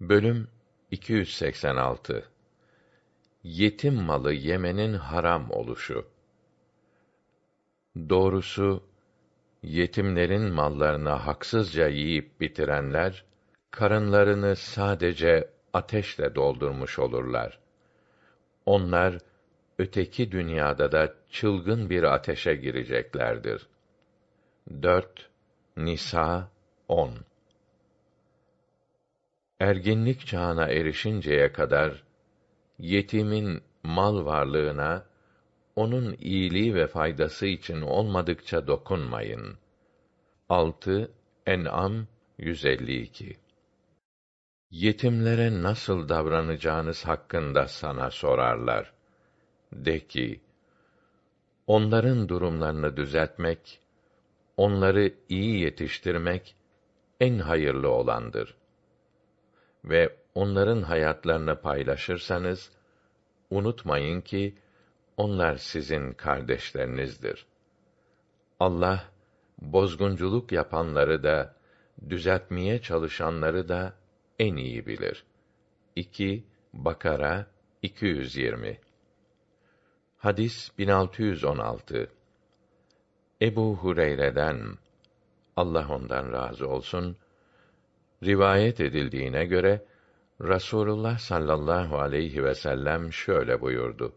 Bölüm 286 Yetim malı yemenin haram oluşu. Doğrusu yetimlerin mallarını haksızca yiyip bitirenler karınlarını sadece ateşle doldurmuş olurlar. Onlar öteki dünyada da çılgın bir ateşe gireceklerdir. 4 Nisa 10 Erginlik çağına erişinceye kadar yetimin mal varlığına onun iyiliği ve faydası için olmadıkça dokunmayın. 6 En'am 152 Yetimlere nasıl davranacağınız hakkında sana sorarlar. De ki, onların durumlarını düzeltmek, onları iyi yetiştirmek en hayırlı olandır ve onların hayatlarını paylaşırsanız unutmayın ki onlar sizin kardeşlerinizdir. Allah bozgunculuk yapanları da düzeltmeye çalışanları da en iyi bilir. 2 Bakara 220 Hadis 1616 Ebu Hureyre'den Allah ondan razı olsun rivayet edildiğine göre Rasulullah sallallahu aleyhi ve sellem şöyle buyurdu.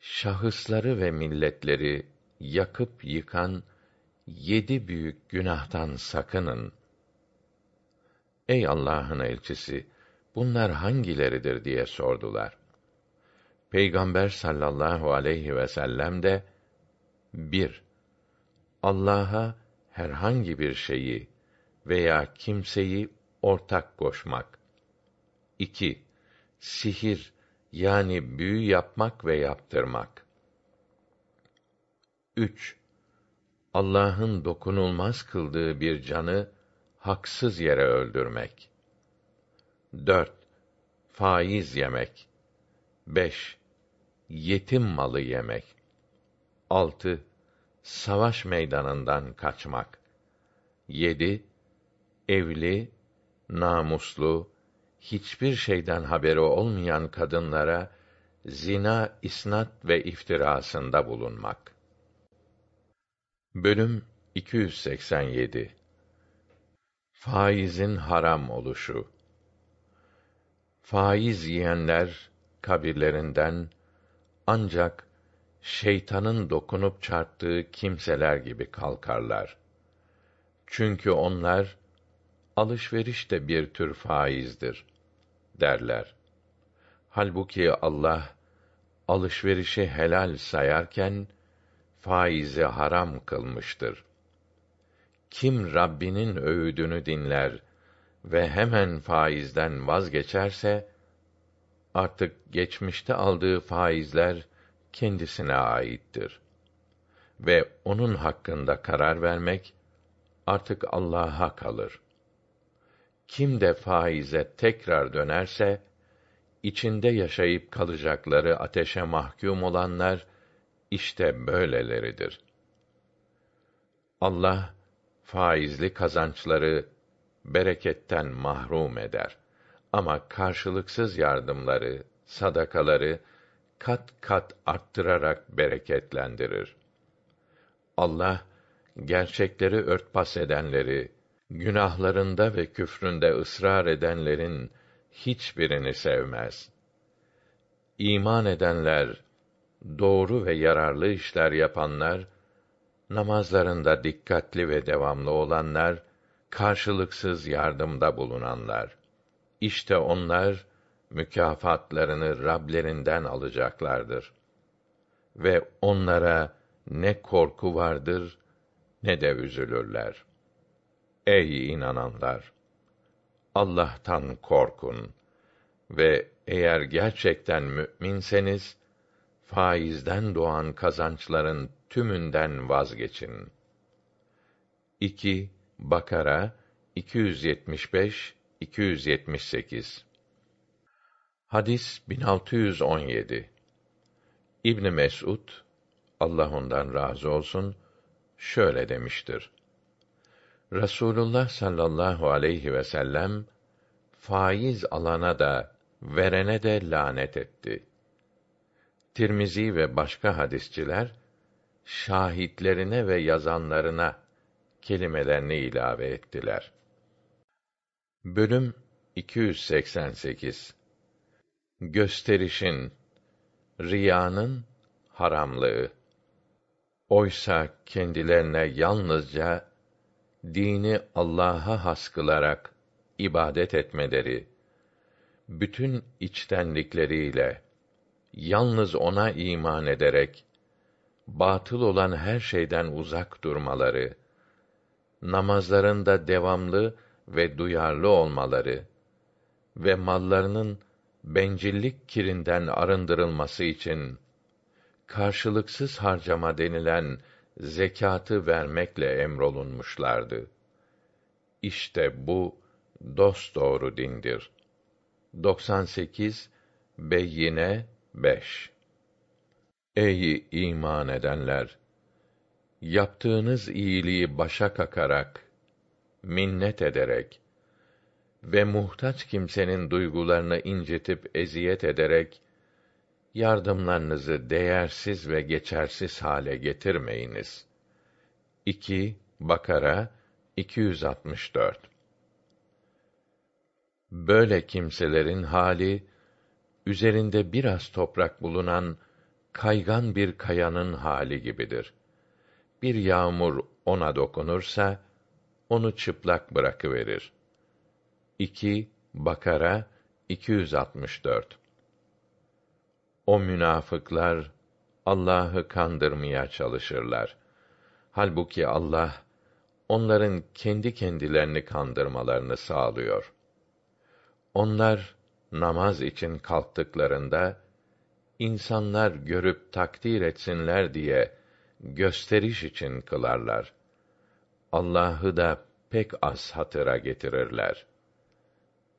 Şahısları ve milletleri yakıp yıkan yedi büyük günahtan sakının. Ey Allah'ın elçisi, bunlar hangileridir diye sordular. Peygamber sallallahu aleyhi ve sellem de bir Allah'a herhangi bir şeyi veya kimseyi ortak koşmak. 2. Sihir yani büyü yapmak ve yaptırmak. 3. Allah'ın dokunulmaz kıldığı bir canı haksız yere öldürmek. 4. Faiz yemek. 5. Yetim malı yemek. 6. Savaş meydanından kaçmak. 7 evli, namuslu, hiçbir şeyden haberi olmayan kadınlara zina, isnat ve iftirasında bulunmak. Bölüm 287 Faizin haram oluşu Faiz yiyenler kabirlerinden ancak şeytanın dokunup çarptığı kimseler gibi kalkarlar. Çünkü onlar alışveriş de bir tür faizdir derler. Halbuki Allah alışverişi helal sayarken faizi haram kılmıştır. Kim Rabbinin öğüdünü dinler ve hemen faizden vazgeçerse artık geçmişte aldığı faizler kendisine aittir ve onun hakkında karar vermek artık Allah'a kalır. Kim de faize tekrar dönerse içinde yaşayıp kalacakları ateşe mahkum olanlar işte böyleleridir. Allah faizli kazançları bereketten mahrum eder ama karşılıksız yardımları, sadakaları kat kat arttırarak bereketlendirir. Allah gerçekleri örtbas edenleri günahlarında ve küfründe ısrar edenlerin hiçbirini sevmez. İman edenler, doğru ve yararlı işler yapanlar, namazlarında dikkatli ve devamlı olanlar, karşılıksız yardımda bulunanlar. İşte onlar mükafatlarını Rablerinden alacaklardır. Ve onlara ne korku vardır ne de üzülürler. Ey inananlar! Allah'tan korkun ve eğer gerçekten mü'minseniz, faizden doğan kazançların tümünden vazgeçin. 2 Bakara 275 278 Hadis 1617 İbn Mesud Allah ondan razı olsun şöyle demiştir. Rasulullah sallallahu aleyhi ve sellem faiz alana da verene de lanet etti. Tirmizi ve başka hadisçiler şahitlerine ve yazanlarına kelimelerini ilave ettiler. Bölüm 288 Gösterişin, riyanın haramlığı. Oysa kendilerine yalnızca dini Allah'a has kılarak ibadet etmeleri, bütün içtenlikleriyle yalnız ona iman ederek batıl olan her şeyden uzak durmaları, namazlarında devamlı ve duyarlı olmaları ve mallarının bencillik kirinden arındırılması için karşılıksız harcama denilen zekatı vermekle emrolunmuşlardı. İşte bu dost doğru dindir. 98 Beyyine 5 Ey iman edenler! Yaptığınız iyiliği başa kakarak, minnet ederek ve muhtaç kimsenin duygularını incitip eziyet ederek yardımlarınızı değersiz ve geçersiz hale getirmeyiniz. 2 Bakara 264 Böyle kimselerin hali üzerinde biraz toprak bulunan kaygan bir kayanın hali gibidir. Bir yağmur ona dokunursa onu çıplak bırakıverir. 2 Bakara 264 O münafıklar Allah'ı kandırmaya çalışırlar. Halbuki Allah onların kendi kendilerini kandırmalarını sağlıyor. Onlar namaz için kalktıklarında insanlar görüp takdir etsinler diye gösteriş için kılarlar. Allah'ı da pek az hatıra getirirler.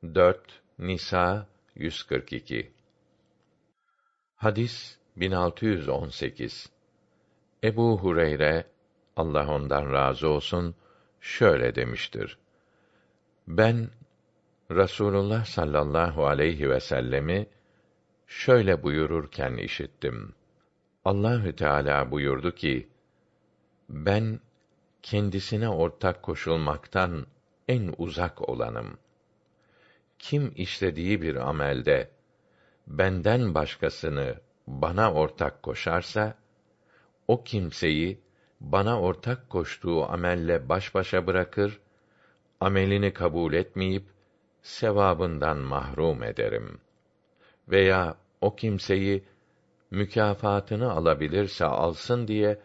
4 Nisa 142 Hadis 1618 Ebu Hureyre Allah ondan razı olsun şöyle demiştir. Ben Rasulullah sallallahu aleyhi ve sellemi şöyle buyururken işittim. Allahü Teala buyurdu ki: Ben kendisine ortak koşulmaktan en uzak olanım. Kim işlediği bir amelde benden başkasını bana ortak koşarsa o kimseyi bana ortak koştuğu amelle baş başa bırakır, amelini kabul etmeyip sevabından mahrum ederim. Veya o kimseyi mükafatını alabilirse alsın diye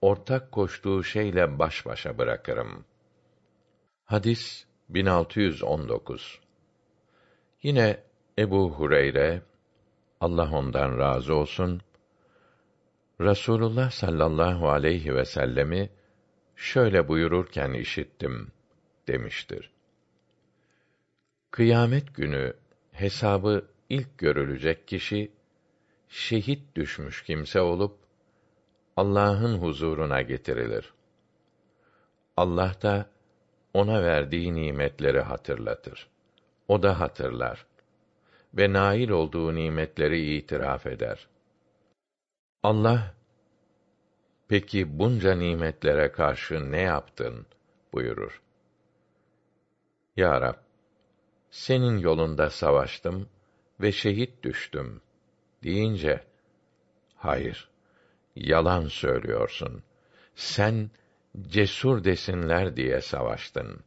ortak koştuğu şeyle baş başa bırakırım. Hadis 1619. Yine Ebu Hureyre Allah ondan razı olsun Rasulullah sallallahu aleyhi ve sellemi şöyle buyururken işittim demiştir. Kıyamet günü hesabı ilk görülecek kişi şehit düşmüş kimse olup Allah'ın huzuruna getirilir. Allah da ona verdiği nimetleri hatırlatır. O da hatırlar ve nail olduğu nimetleri itiraf eder. Allah peki bunca nimetlere karşı ne yaptın buyurur. Ya Rab, senin yolunda savaştım ve şehit düştüm deyince hayır yalan söylüyorsun. Sen cesur desinler diye savaştın.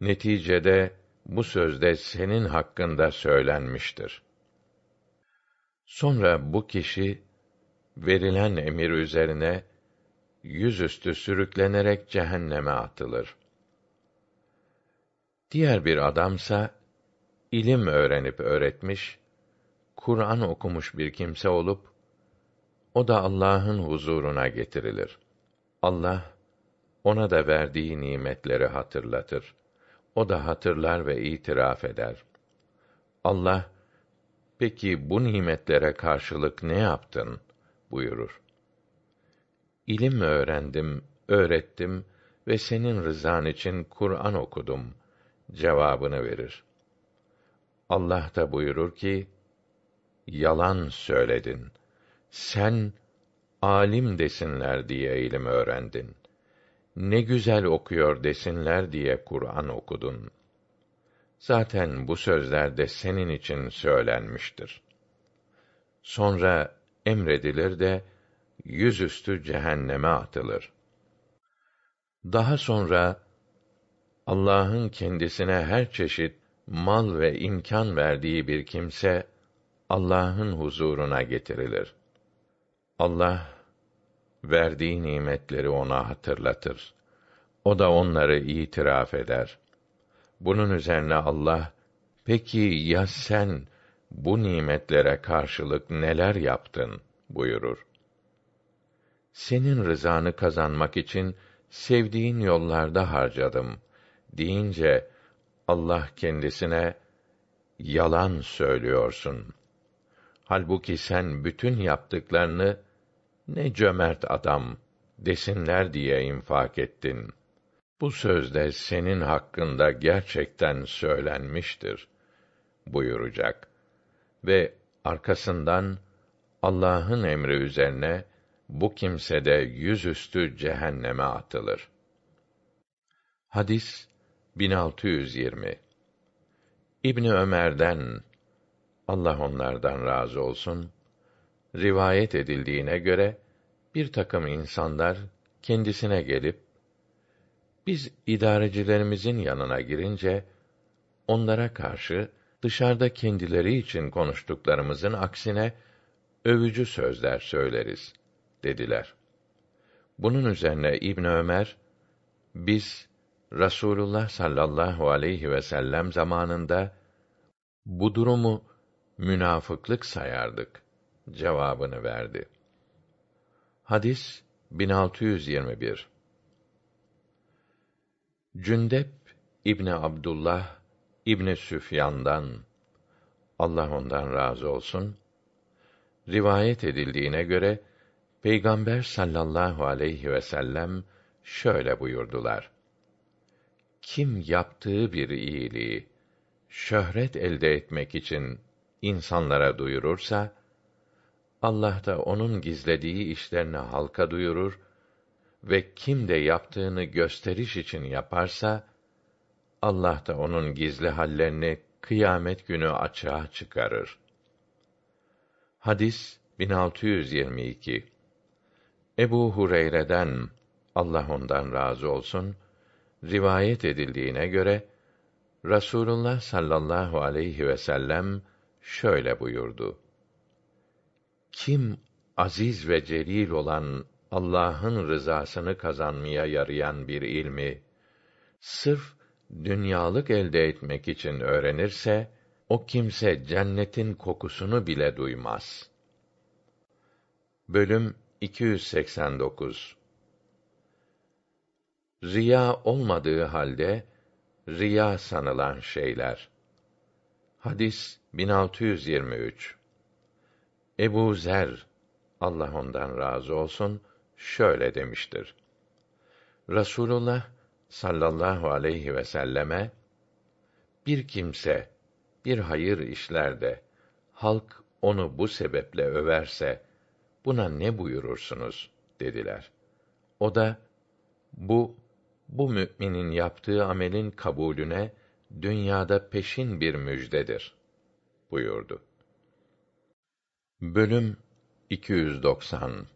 Neticede bu sözde senin hakkında söylenmiştir. Sonra bu kişi verilen emir üzerine yüzüstü sürüklenerek cehenneme atılır. Diğer bir adamsa ilim öğrenip öğretmiş, Kur'an okumuş bir kimse olup o da Allah'ın huzuruna getirilir. Allah ona da verdiği nimetleri hatırlatır. O da hatırlar ve itiraf eder. Allah peki bu nimetlere karşılık ne yaptın buyurur. İlim öğrendim, öğrettim ve senin rızan için Kur'an okudum cevabını verir. Allah da buyurur ki: Yalan söyledin. Sen alim desinler diye ilim öğrendin. Ne güzel okuyor desinler diye Kur'an okudun. Zaten bu sözler de senin için söylenmiştir. Sonra emredilir de yüzüstü cehenneme atılır. Daha sonra Allah'ın kendisine her çeşit mal ve imkan verdiği bir kimse Allah'ın huzuruna getirilir. Allah verdiği nimetleri ona hatırlatır. O da onları itiraf eder. Bunun üzerine Allah, peki ya sen bu nimetlere karşılık neler yaptın buyurur. Senin rızanı kazanmak için sevdiğin yollarda harcadım deyince Allah kendisine yalan söylüyorsun. Halbuki sen bütün yaptıklarını ne cömert adam desinler diye infak ettin. Bu sözde senin hakkında gerçekten söylenmiştir buyuracak ve arkasından Allah'ın emri üzerine bu kimse de yüzüstü cehenneme atılır. Hadis 1620 İbni Ömer'den Allah onlardan razı olsun rivayet edildiğine göre bir takım insanlar kendisine gelip biz idarecilerimizin yanına girince onlara karşı dışarıda kendileri için konuştuklarımızın aksine övücü sözler söyleriz dediler. Bunun üzerine İbn Ömer biz Rasulullah sallallahu aleyhi ve sellem zamanında bu durumu münafıklık sayardık cevabını verdi. Hadis 1621 Cündep İbni Abdullah İbni Süfyan'dan Allah ondan razı olsun rivayet edildiğine göre Peygamber sallallahu aleyhi ve sellem şöyle buyurdular: Kim yaptığı bir iyiliği şöhret elde etmek için insanlara duyurursa Allah da onun gizlediği işlerini halka duyurur ve kim de yaptığını gösteriş için yaparsa Allah da onun gizli hallerini kıyamet günü açığa çıkarır. Hadis 1622 Ebu Hureyre'den Allah ondan razı olsun rivayet edildiğine göre Rasulullah sallallahu aleyhi ve sellem şöyle buyurdu: Kim aziz ve celil olan Allah'ın rızasını kazanmaya yarayan bir ilmi sırf dünyalık elde etmek için öğrenirse o kimse cennetin kokusunu bile duymaz. Bölüm 289 Riya olmadığı halde riya sanılan şeyler. Hadis 1623 Ebu Zer Allah ondan razı olsun şöyle demiştir. Rasulullah sallallahu aleyhi ve selleme bir kimse bir hayır işlerde halk onu bu sebeple överse buna ne buyurursunuz dediler. O da bu bu müminin yaptığı amelin kabulüne dünyada peşin bir müjdedir buyurdu. Bölüm 290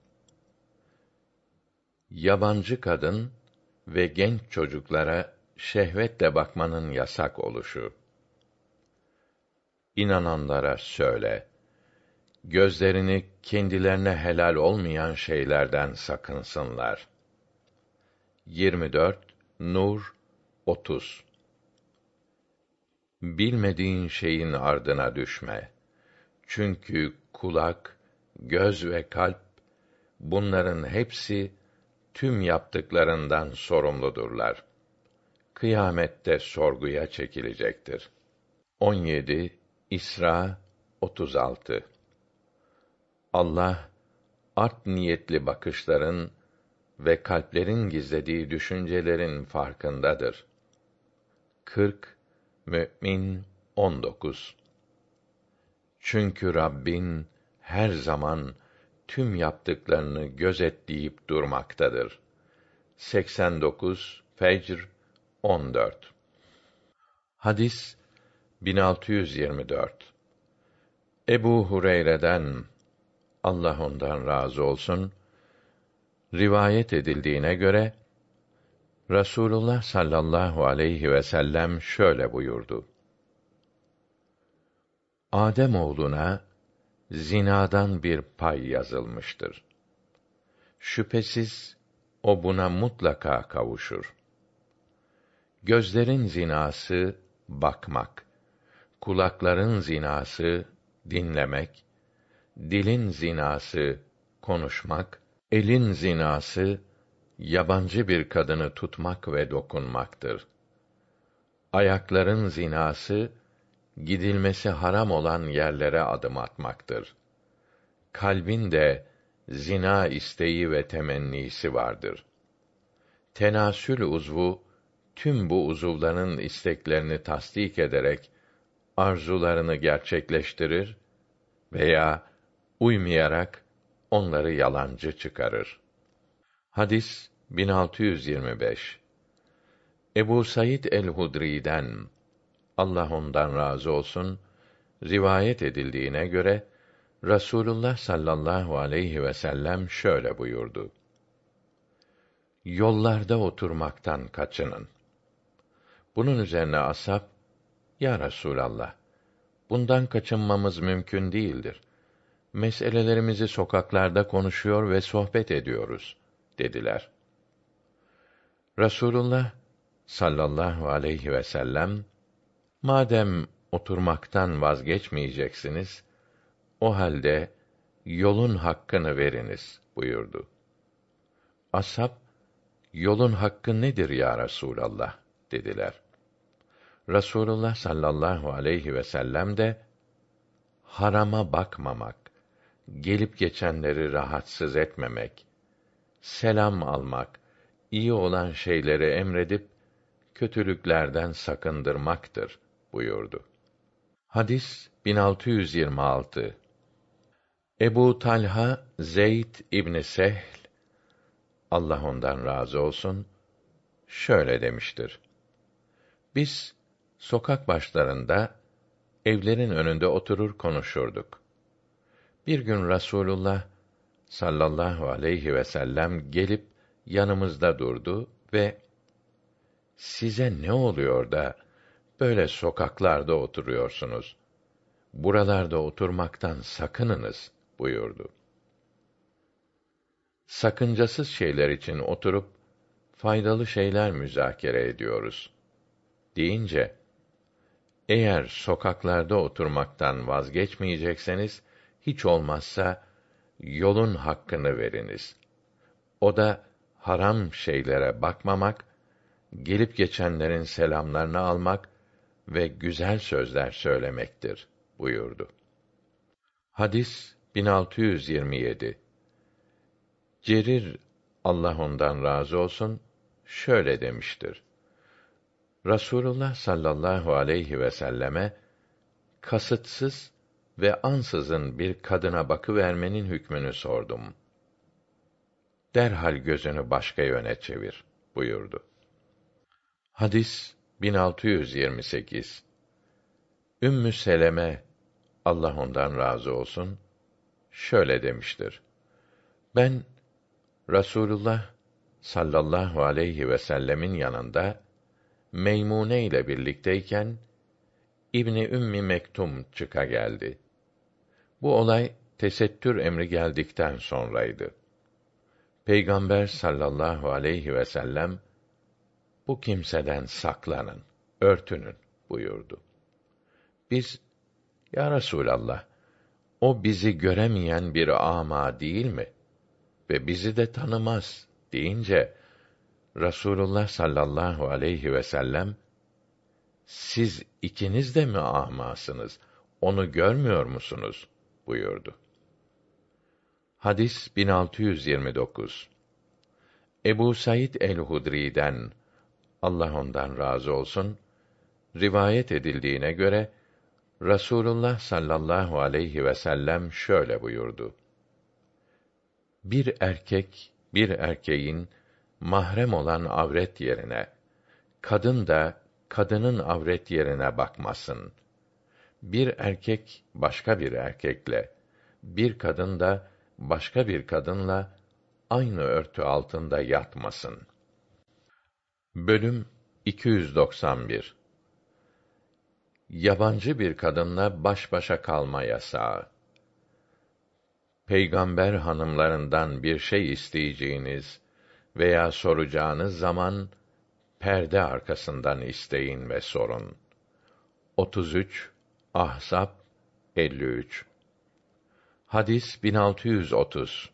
Yabancı kadın ve genç çocuklara şehvetle bakmanın yasak oluşu. İnananlara söyle, gözlerini kendilerine helal olmayan şeylerden sakınsınlar. 24 Nur 30 Bilmediğin şeyin ardına düşme. Çünkü kulak, göz ve kalp bunların hepsi tüm yaptıklarından sorumludurlar. Kıyamette sorguya çekilecektir. 17 İsra 36 Allah art niyetli bakışların ve kalplerin gizlediği düşüncelerin farkındadır. 40 Mü'min 19 Çünkü Rabbin her zaman tüm yaptıklarını gözetleyip durmaktadır. 89 Fecr 14 Hadis 1624 Ebu Hureyre'den Allah ondan razı olsun rivayet edildiğine göre Rasulullah sallallahu aleyhi ve sellem şöyle buyurdu. Adem oğluna zinadan bir pay yazılmıştır. Şüphesiz o buna mutlaka kavuşur. Gözlerin zinası bakmak, kulakların zinası dinlemek, dilin zinası konuşmak, elin zinası yabancı bir kadını tutmak ve dokunmaktır. Ayakların zinası gidilmesi haram olan yerlere adım atmaktır. Kalbin de zina isteği ve temennisi vardır. Tenasül uzvu tüm bu uzuvların isteklerini tasdik ederek arzularını gerçekleştirir veya uymayarak onları yalancı çıkarır. Hadis 1625 Ebu Said el-Hudri'den Allah ondan razı olsun rivayet edildiğine göre Rasulullah sallallahu aleyhi ve sellem şöyle buyurdu. Yollarda oturmaktan kaçının. Bunun üzerine asap, Ya Resûlallah, bundan kaçınmamız mümkün değildir. Meselelerimizi sokaklarda konuşuyor ve sohbet ediyoruz, dediler. Rasulullah sallallahu aleyhi ve sellem, madem oturmaktan vazgeçmeyeceksiniz, o halde yolun hakkını veriniz buyurdu. Ashab, yolun hakkı nedir ya Resûlallah? dediler. Rasulullah sallallahu aleyhi ve sellem de harama bakmamak, gelip geçenleri rahatsız etmemek, selam almak, iyi olan şeyleri emredip kötülüklerden sakındırmaktır buyurdu. Hadis 1626 Ebu Talha Zeyd İbni Sehl Allah ondan razı olsun şöyle demiştir. Biz sokak başlarında evlerin önünde oturur konuşurduk. Bir gün Rasulullah sallallahu aleyhi ve sellem gelip yanımızda durdu ve size ne oluyor da böyle sokaklarda oturuyorsunuz? Buralarda oturmaktan sakınınız buyurdu. Sakıncasız şeyler için oturup faydalı şeyler müzakere ediyoruz deyince eğer sokaklarda oturmaktan vazgeçmeyecekseniz hiç olmazsa yolun hakkını veriniz. O da haram şeylere bakmamak, gelip geçenlerin selamlarını almak ve güzel sözler söylemektir buyurdu. Hadis 1627 Cerir Allah ondan razı olsun şöyle demiştir. Rasulullah sallallahu aleyhi ve selleme kasıtsız ve ansızın bir kadına bakı vermenin hükmünü sordum. Derhal gözünü başka yöne çevir buyurdu. Hadis 1628 Ümmü Seleme Allah ondan razı olsun şöyle demiştir. Ben Rasulullah sallallahu aleyhi ve sellemin yanında Meymune ile birlikteyken İbni Ümmi Mektum çıka geldi. Bu olay tesettür emri geldikten sonraydı. Peygamber sallallahu aleyhi ve sellem bu kimseden saklanın, örtünün buyurdu. Biz ya Resulallah o bizi göremeyen bir ama değil mi? Ve bizi de tanımaz deyince Rasulullah sallallahu aleyhi ve sellem siz ikiniz de mi amasınız? Onu görmüyor musunuz? buyurdu. Hadis 1629. Ebu Said el-Hudri'den Allah ondan razı olsun rivayet edildiğine göre Rasulullah sallallahu aleyhi ve sellem şöyle buyurdu. Bir erkek bir erkeğin mahrem olan avret yerine kadın da kadının avret yerine bakmasın. Bir erkek başka bir erkekle, bir kadın da başka bir kadınla aynı örtü altında yatmasın. Bölüm 291 Yabancı bir kadınla baş başa kalma yasağı. Peygamber hanımlarından bir şey isteyeceğiniz veya soracağınız zaman perde arkasından isteyin ve sorun. 33 Ahzab 53 Hadis 1630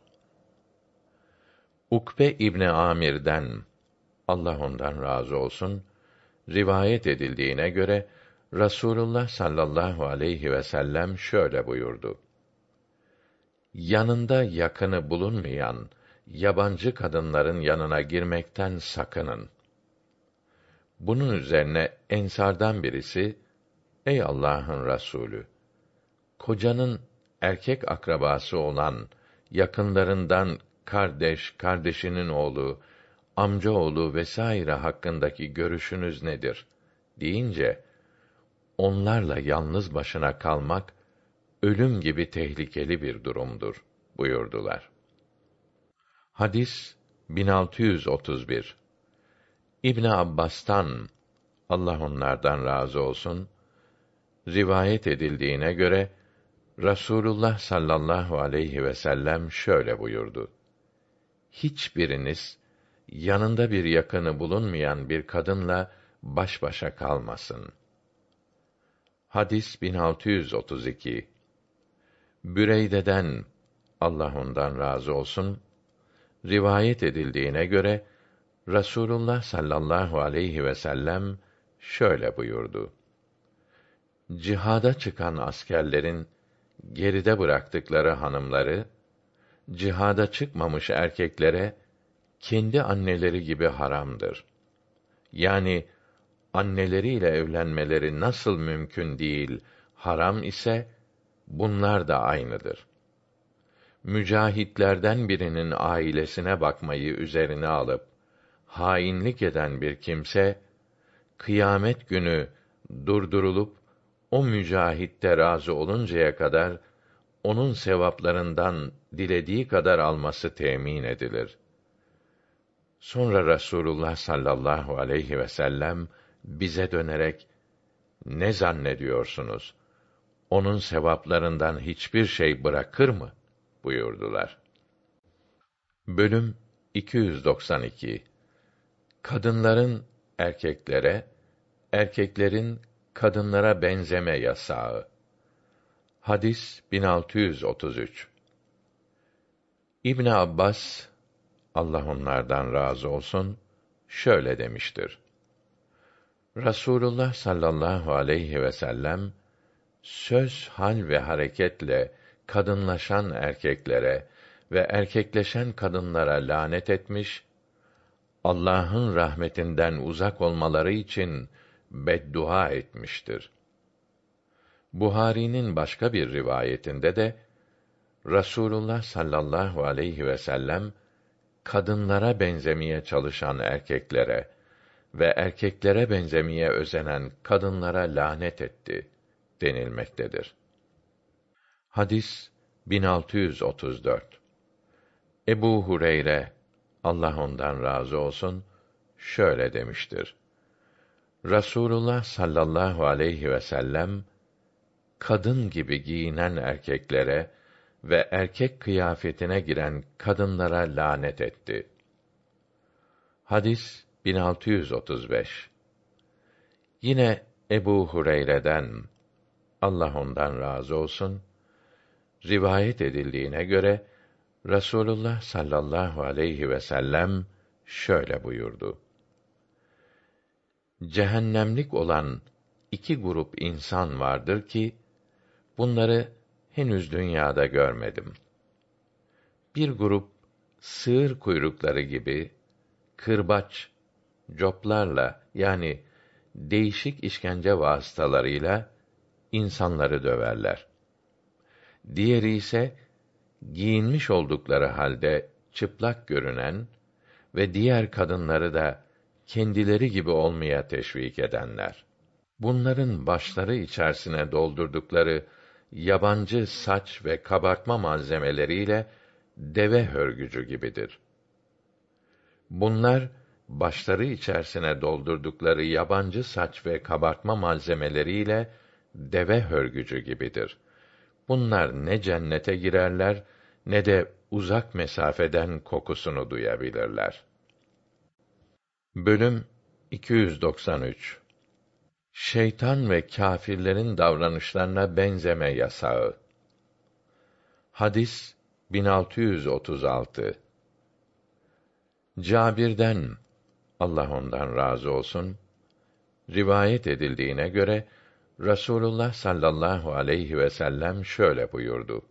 Ukbe İbni Amir'den Allah ondan razı olsun rivayet edildiğine göre Rasulullah sallallahu aleyhi ve sellem şöyle buyurdu. Yanında yakını bulunmayan yabancı kadınların yanına girmekten sakının. Bunun üzerine ensardan birisi, Ey Allah'ın Resulü! Kocanın erkek akrabası olan yakınlarından kardeş, kardeşinin oğlu, amca oğlu vesaire hakkındaki görüşünüz nedir? deyince onlarla yalnız başına kalmak ölüm gibi tehlikeli bir durumdur buyurdular. Hadis 1631 İbn Abbas'tan Allah onlardan razı olsun rivayet edildiğine göre Rasulullah sallallahu aleyhi ve sellem şöyle buyurdu. Hiçbiriniz yanında bir yakını bulunmayan bir kadınla baş başa kalmasın. Hadis 1632 Büreyde'den Allah ondan razı olsun rivayet edildiğine göre Rasulullah sallallahu aleyhi ve sellem şöyle buyurdu. Cihada çıkan askerlerin geride bıraktıkları hanımları cihada çıkmamış erkeklere kendi anneleri gibi haramdır. Yani anneleriyle evlenmeleri nasıl mümkün değil, haram ise bunlar da aynıdır. Mücahitlerden birinin ailesine bakmayı üzerine alıp hainlik eden bir kimse kıyamet günü durdurulup o mücahitte razı oluncaya kadar onun sevaplarından dilediği kadar alması temin edilir. Sonra Rasulullah sallallahu aleyhi ve sellem bize dönerek ne zannediyorsunuz? Onun sevaplarından hiçbir şey bırakır mı? buyurdular. Bölüm 292 Kadınların erkeklere, erkeklerin kadınlara benzeme yasağı. Hadis 1633. İbn Abbas Allah onlardan razı olsun şöyle demiştir. Rasulullah sallallahu aleyhi ve sellem söz, hal ve hareketle kadınlaşan erkeklere ve erkekleşen kadınlara lanet etmiş, Allah'ın rahmetinden uzak olmaları için beddua etmiştir. Buhari'nin başka bir rivayetinde de Rasulullah sallallahu aleyhi ve sellem kadınlara benzemeye çalışan erkeklere ve erkeklere benzemeye özenen kadınlara lanet etti denilmektedir. Hadis 1634. Ebu Hureyre Allah ondan razı olsun şöyle demiştir. Rasulullah sallallahu aleyhi ve sellem kadın gibi giyinen erkeklere ve erkek kıyafetine giren kadınlara lanet etti. Hadis 1635 Yine Ebu Hureyre'den Allah ondan razı olsun rivayet edildiğine göre Rasulullah sallallahu aleyhi ve sellem şöyle buyurdu. Cehennemlik olan iki grup insan vardır ki bunları henüz dünyada görmedim. Bir grup sığır kuyrukları gibi kırbaç coplarla yani değişik işkence vasıtalarıyla insanları döverler. Diğeri ise giyinmiş oldukları halde çıplak görünen ve diğer kadınları da kendileri gibi olmaya teşvik edenler. Bunların başları içerisine doldurdukları yabancı saç ve kabartma malzemeleriyle deve hörgücü gibidir. Bunlar başları içerisine doldurdukları yabancı saç ve kabartma malzemeleriyle deve hörgücü gibidir. Bunlar ne cennete girerler ne de uzak mesafeden kokusunu duyabilirler. Bölüm 293 Şeytan ve kâfirlerin davranışlarına benzeme yasağı. Hadis 1636 Cabir'den Allah ondan razı olsun rivayet edildiğine göre Rasulullah sallallahu aleyhi ve sellem şöyle buyurdu.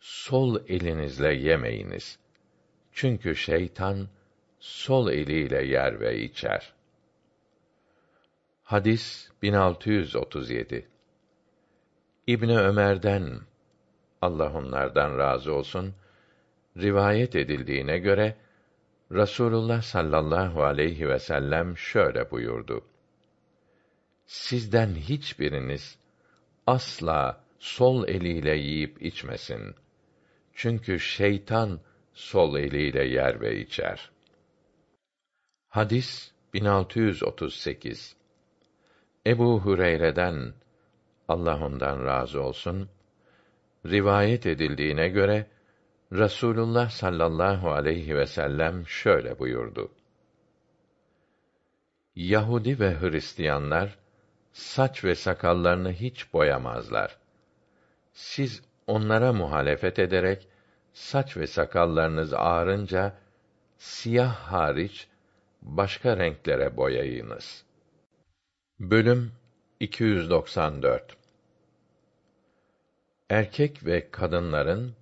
Sol elinizle yemeyiniz. Çünkü şeytan sol eliyle yer ve içer. Hadis 1637 İbni Ömer'den Allah onlardan razı olsun rivayet edildiğine göre Rasulullah sallallahu aleyhi ve sellem şöyle buyurdu. Sizden hiçbiriniz asla sol eliyle yiyip içmesin. Çünkü şeytan sol eliyle yer ve içer. Hadis 1638 Ebu Hureyre'den Allah ondan razı olsun rivayet edildiğine göre Rasulullah sallallahu aleyhi ve sellem şöyle buyurdu. Yahudi ve Hristiyanlar saç ve sakallarını hiç boyamazlar. Siz onlara muhalefet ederek saç ve sakallarınız ağarınca siyah hariç başka renklere boyayınız. Bölüm 294 Erkek ve kadınların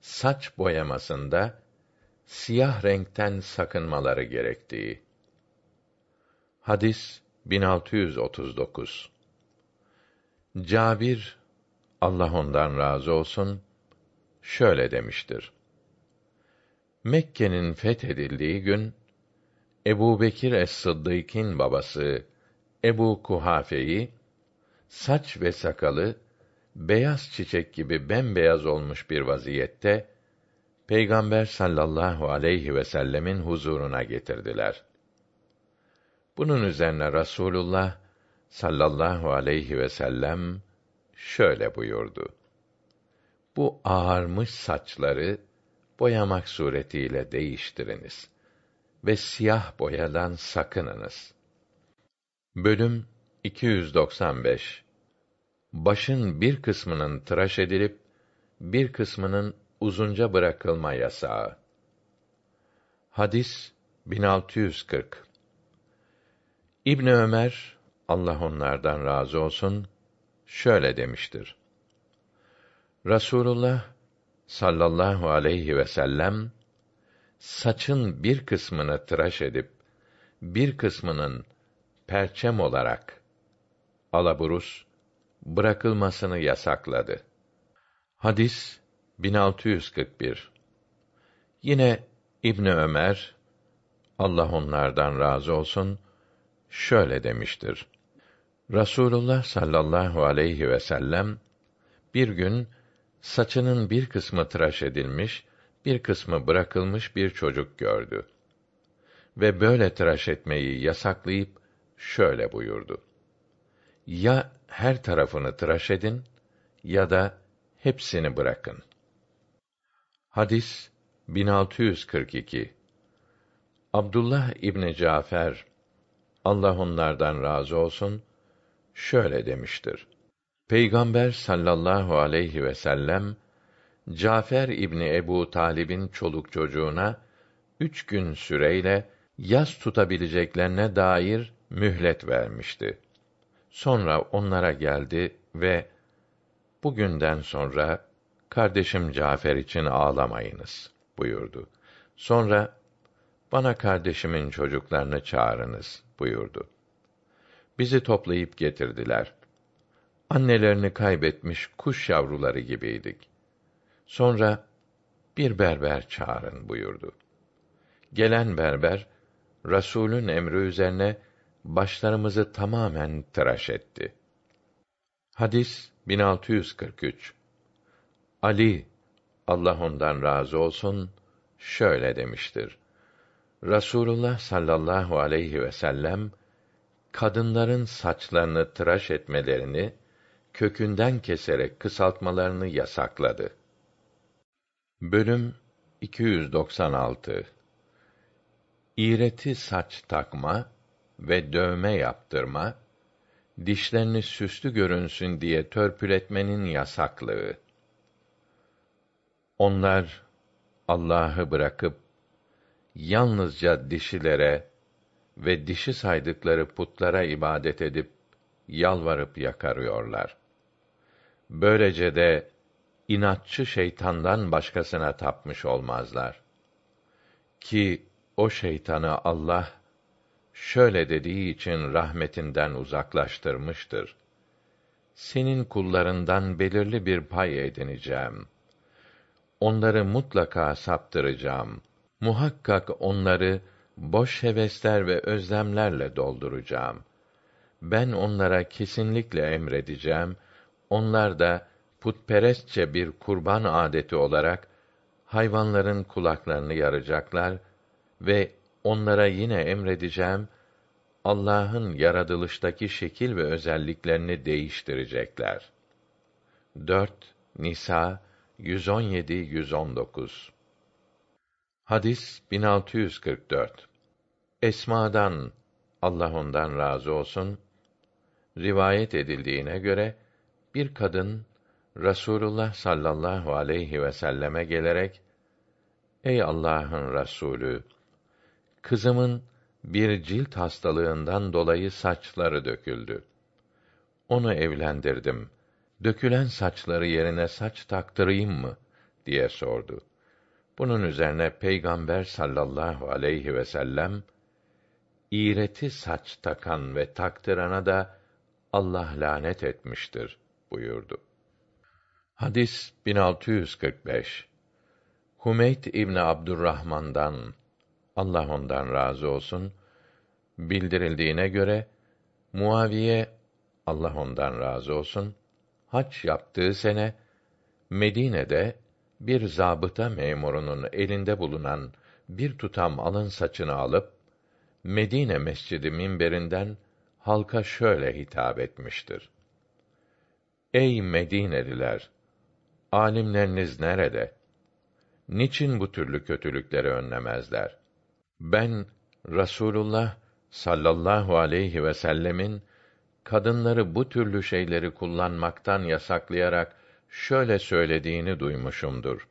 saç boyamasında siyah renkten sakınmaları gerektiği. Hadis 1639. Cabir Allah ondan razı olsun şöyle demiştir. Mekke'nin fethedildiği gün Ebu Bekir es-Sıddık'ın babası Ebu Kuhafe'yi saç ve sakalı beyaz çiçek gibi bembeyaz olmuş bir vaziyette Peygamber sallallahu aleyhi ve sellemin huzuruna getirdiler. Bunun üzerine Rasulullah sallallahu aleyhi ve sellem şöyle buyurdu. Bu ağarmış saçları boyamak suretiyle değiştiriniz ve siyah boyadan sakınınız. Bölüm 295 Başın bir kısmının tıraş edilip bir kısmının uzunca bırakılma yasağı. Hadis 1640 İbn Ömer Allah onlardan razı olsun şöyle demiştir. Rasulullah sallallahu aleyhi ve sellem saçın bir kısmını tıraş edip bir kısmının perçem olarak alaburus bırakılmasını yasakladı. Hadis 1641 Yine İbn Ömer Allah onlardan razı olsun şöyle demiştir. Rasulullah sallallahu aleyhi ve sellem bir gün saçının bir kısmı tıraş edilmiş, bir kısmı bırakılmış bir çocuk gördü. Ve böyle tıraş etmeyi yasaklayıp şöyle buyurdu. Ya her tarafını tıraş edin ya da hepsini bırakın. Hadis 1642 Abdullah İbni Cafer Allah onlardan razı olsun şöyle demiştir. Peygamber sallallahu aleyhi ve sellem Cafer İbni Ebu Talib'in çoluk çocuğuna üç gün süreyle yaz tutabileceklerine dair mühlet vermişti. Sonra onlara geldi ve bugünden sonra kardeşim Cafer için ağlamayınız buyurdu. Sonra bana kardeşimin çocuklarını çağırınız buyurdu. Bizi toplayıp getirdiler. Annelerini kaybetmiş kuş yavruları gibiydik. Sonra bir berber çağırın buyurdu. Gelen berber Rasulün emri üzerine başlarımızı tamamen tıraş etti. Hadis 1643. Ali Allah ondan razı olsun şöyle demiştir. Rasulullah sallallahu aleyhi ve sellem kadınların saçlarını tıraş etmelerini kökünden keserek kısaltmalarını yasakladı. Bölüm 296 İğreti saç takma ve dövme yaptırma, dişlerini süslü görünsün diye törpületmenin yasaklığı. Onlar Allah'ı bırakıp yalnızca dişilere ve dişi saydıkları putlara ibadet edip yalvarıp yakarıyorlar. Böylece de inatçı şeytandan başkasına tapmış olmazlar. Ki o şeytanı Allah şöyle dediği için rahmetinden uzaklaştırmıştır. Senin kullarından belirli bir pay edineceğim. Onları mutlaka saptıracağım. Muhakkak onları boş hevesler ve özlemlerle dolduracağım. Ben onlara kesinlikle emredeceğim. Onlar da putperestçe bir kurban adeti olarak hayvanların kulaklarını yaracaklar ve onlara yine emredeceğim Allah'ın yaratılıştaki şekil ve özelliklerini değiştirecekler. 4 Nisa 117 119 Hadis 1644 Esma'dan Allah ondan razı olsun. Rivayet edildiğine göre bir kadın Rasulullah sallallahu aleyhi ve selleme gelerek Ey Allah'ın Resulü kızımın bir cilt hastalığından dolayı saçları döküldü. Onu evlendirdim. Dökülen saçları yerine saç taktırayım mı diye sordu. Bunun üzerine Peygamber sallallahu aleyhi ve sellem İğreti saç takan ve taktırana da Allah lanet etmiştir buyurdu. Hadis 1645. Humeyt İbni Abdurrahman'dan Allah ondan razı olsun bildirildiğine göre Muaviye Allah ondan razı olsun haç yaptığı sene Medine'de bir zabıta memurunun elinde bulunan bir tutam alın saçını alıp Medine Mescidi minberinden halka şöyle hitap etmiştir. Ey Medineliler! Alimleriniz nerede? Niçin bu türlü kötülükleri önlemezler? Ben Rasulullah sallallahu aleyhi ve sellemin kadınları bu türlü şeyleri kullanmaktan yasaklayarak şöyle söylediğini duymuşumdur.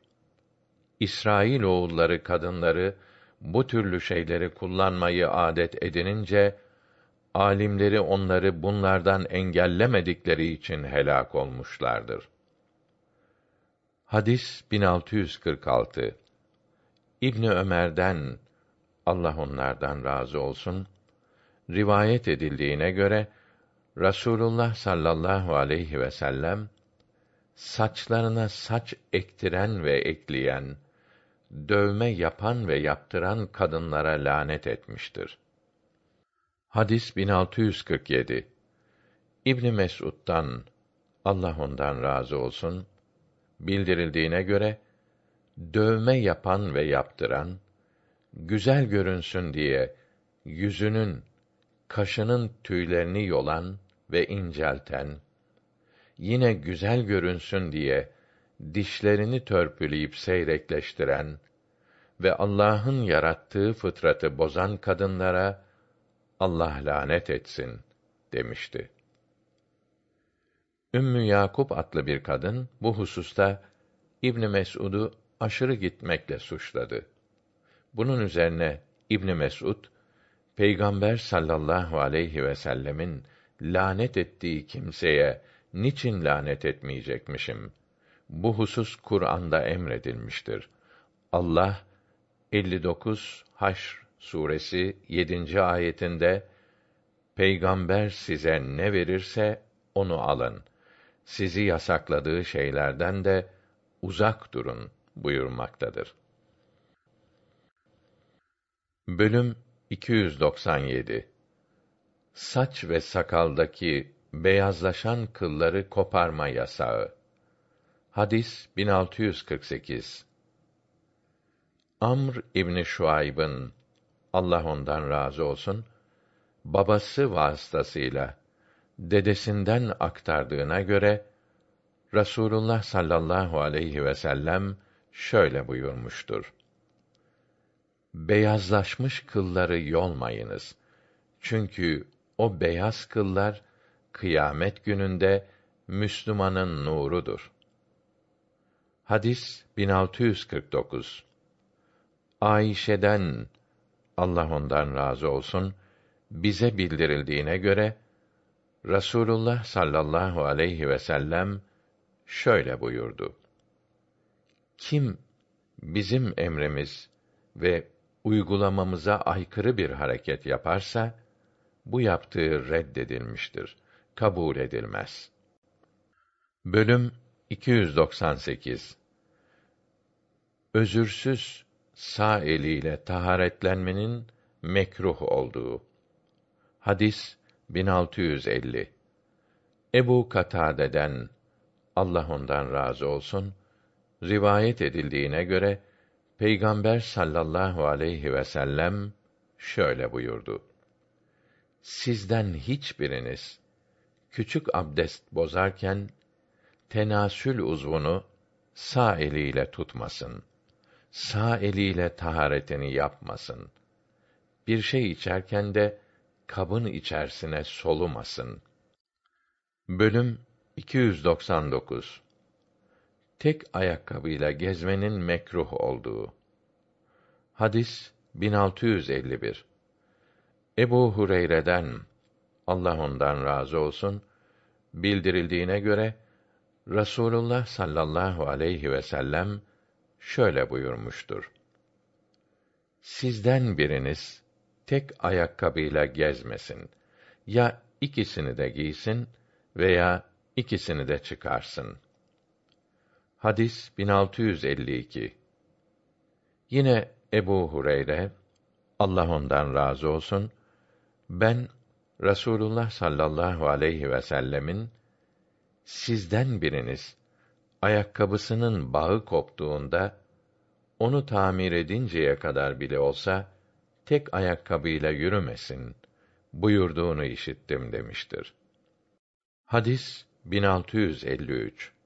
İsrail oğulları kadınları bu türlü şeyleri kullanmayı adet edinince alimleri onları bunlardan engellemedikleri için helak olmuşlardır. Hadis 1646 İbni Ömer'den Allah onlardan razı olsun rivayet edildiğine göre Rasulullah sallallahu aleyhi ve sellem saçlarına saç ektiren ve ekleyen, dövme yapan ve yaptıran kadınlara lanet etmiştir. Hadis 1647. İbn Mes'ud'dan Allah ondan razı olsun bildirildiğine göre dövme yapan ve yaptıran güzel görünsün diye yüzünün kaşının tüylerini yolan ve incelten yine güzel görünsün diye dişlerini törpüleyip seyrekleştiren ve Allah'ın yarattığı fıtratı bozan kadınlara Allah lanet etsin demişti. Ümmü Yakup adlı bir kadın bu hususta İbn Mes'ud'u aşırı gitmekle suçladı. Bunun üzerine İbn Mes'ud Peygamber sallallahu aleyhi ve sellemin lanet ettiği kimseye niçin lanet etmeyecekmişim? Bu husus Kur'an'da emredilmiştir. Allah 59 Haşr suresi 7. ayetinde Peygamber size ne verirse onu alın. sizi yasakladığı şeylerden de uzak durun buyurmaktadır. Bölüm 297 Saç ve sakaldaki beyazlaşan kılları koparma yasağı. Hadis 1648. Amr İbni Şuayb'ın Allah ondan razı olsun babası vasıtasıyla dedesinden aktardığına göre Rasulullah sallallahu aleyhi ve sellem şöyle buyurmuştur. Beyazlaşmış kılları yolmayınız. Çünkü o beyaz kıllar kıyamet gününde Müslümanın nurudur. Hadis 1649. Ayşe'den Allah ondan razı olsun bize bildirildiğine göre Rasulullah sallallahu aleyhi ve sellem şöyle buyurdu. Kim bizim emrimiz ve uygulamamıza aykırı bir hareket yaparsa bu yaptığı reddedilmiştir, kabul edilmez. Bölüm 298 Özürsüz sağ eliyle taharetlenmenin mekruh olduğu. Hadis 1650. Ebu Katade'den Allah ondan razı olsun rivayet edildiğine göre Peygamber sallallahu aleyhi ve sellem şöyle buyurdu. Sizden hiçbiriniz küçük abdest bozarken tenasül uzvunu sağ eliyle tutmasın. Sağ eliyle taharetini yapmasın. Bir şey içerken de kabın içerisine solumasın. Bölüm 299 Tek ayakkabıyla gezmenin mekruh olduğu. Hadis 1651 Ebu Hureyre'den Allah ondan razı olsun bildirildiğine göre Rasulullah sallallahu aleyhi ve sellem şöyle buyurmuştur. Sizden biriniz tek ayakkabıyla gezmesin. Ya ikisini de giysin veya ikisini de çıkarsın. Hadis 1652. Yine Ebu Hureyre Allah ondan razı olsun ben Rasulullah sallallahu aleyhi ve sellemin sizden biriniz ayakkabısının bağı koptuğunda onu tamir edinceye kadar bile olsa tek ayakkabıyla yürümesin buyurduğunu işittim demiştir. Hadis 1653.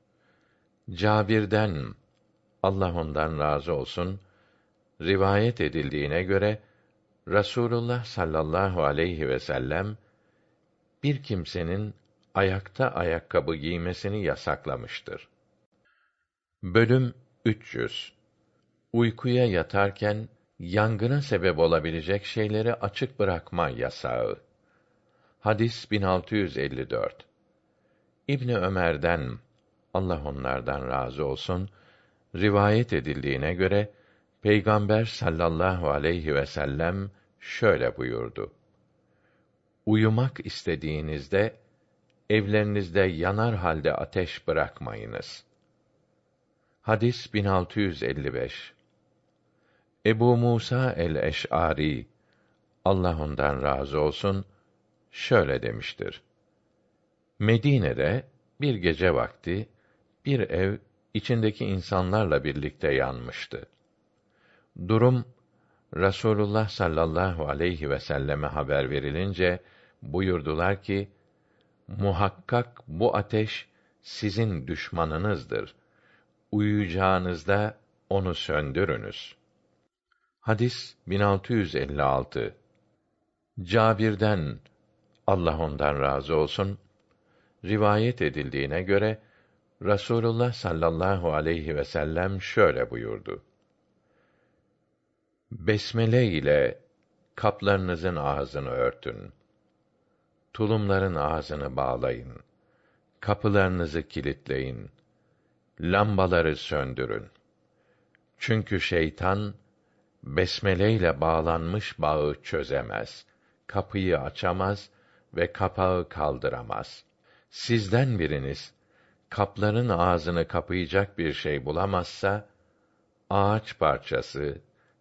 Cabir'den Allah ondan razı olsun rivayet edildiğine göre Rasulullah sallallahu aleyhi ve sellem bir kimsenin ayakta ayakkabı giymesini yasaklamıştır. Bölüm 300 Uykuya yatarken yangına sebep olabilecek şeyleri açık bırakma yasağı. Hadis 1654. İbni Ömer'den Allah onlardan razı olsun rivayet edildiğine göre Peygamber sallallahu aleyhi ve sellem şöyle buyurdu. Uyumak istediğinizde evlerinizde yanar halde ateş bırakmayınız. Hadis 1655. Ebu Musa el-Eş'ari Allah ondan razı olsun şöyle demiştir. Medine'de bir gece vakti bir ev içindeki insanlarla birlikte yanmıştı. Durum Rasulullah sallallahu aleyhi ve selleme haber verilince buyurdular ki muhakkak bu ateş sizin düşmanınızdır. Uyuyacağınızda onu söndürünüz. Hadis 1656. Cabir'den Allah ondan razı olsun rivayet edildiğine göre Rasulullah sallallahu aleyhi ve sellem şöyle buyurdu. Besmele ile kaplarınızın ağzını örtün. Tulumların ağzını bağlayın. Kapılarınızı kilitleyin. Lambaları söndürün. Çünkü şeytan besmele ile bağlanmış bağı çözemez. Kapıyı açamaz ve kapağı kaldıramaz. Sizden biriniz kapların ağzını kapayacak bir şey bulamazsa ağaç parçası,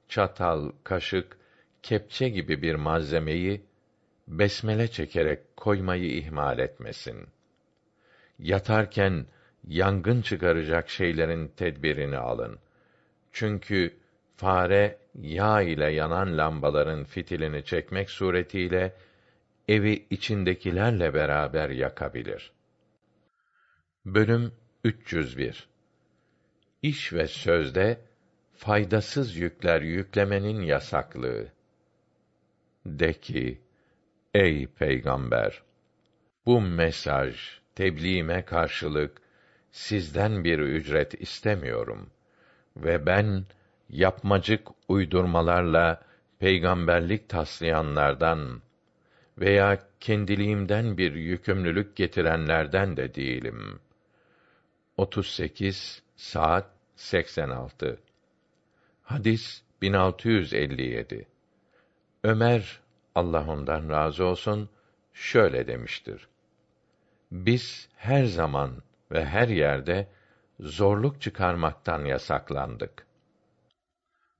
çatal, kaşık, kepçe gibi bir malzemeyi besmele çekerek koymayı ihmal etmesin. Yatarken yangın çıkaracak şeylerin tedbirini alın. Çünkü fare yağ ile yanan lambaların fitilini çekmek suretiyle evi içindekilerle beraber yakabilir. Bölüm 301 İş ve sözde faydasız yükler yüklemenin yasaklığı. De ki, ey peygamber! Bu mesaj, tebliğime karşılık sizden bir ücret istemiyorum ve ben yapmacık uydurmalarla peygamberlik taslayanlardan veya kendiliğimden bir yükümlülük getirenlerden de değilim. 38 saat 86 Hadis 1657 Ömer Allah ondan razı olsun şöyle demiştir. Biz her zaman ve her yerde zorluk çıkarmaktan yasaklandık.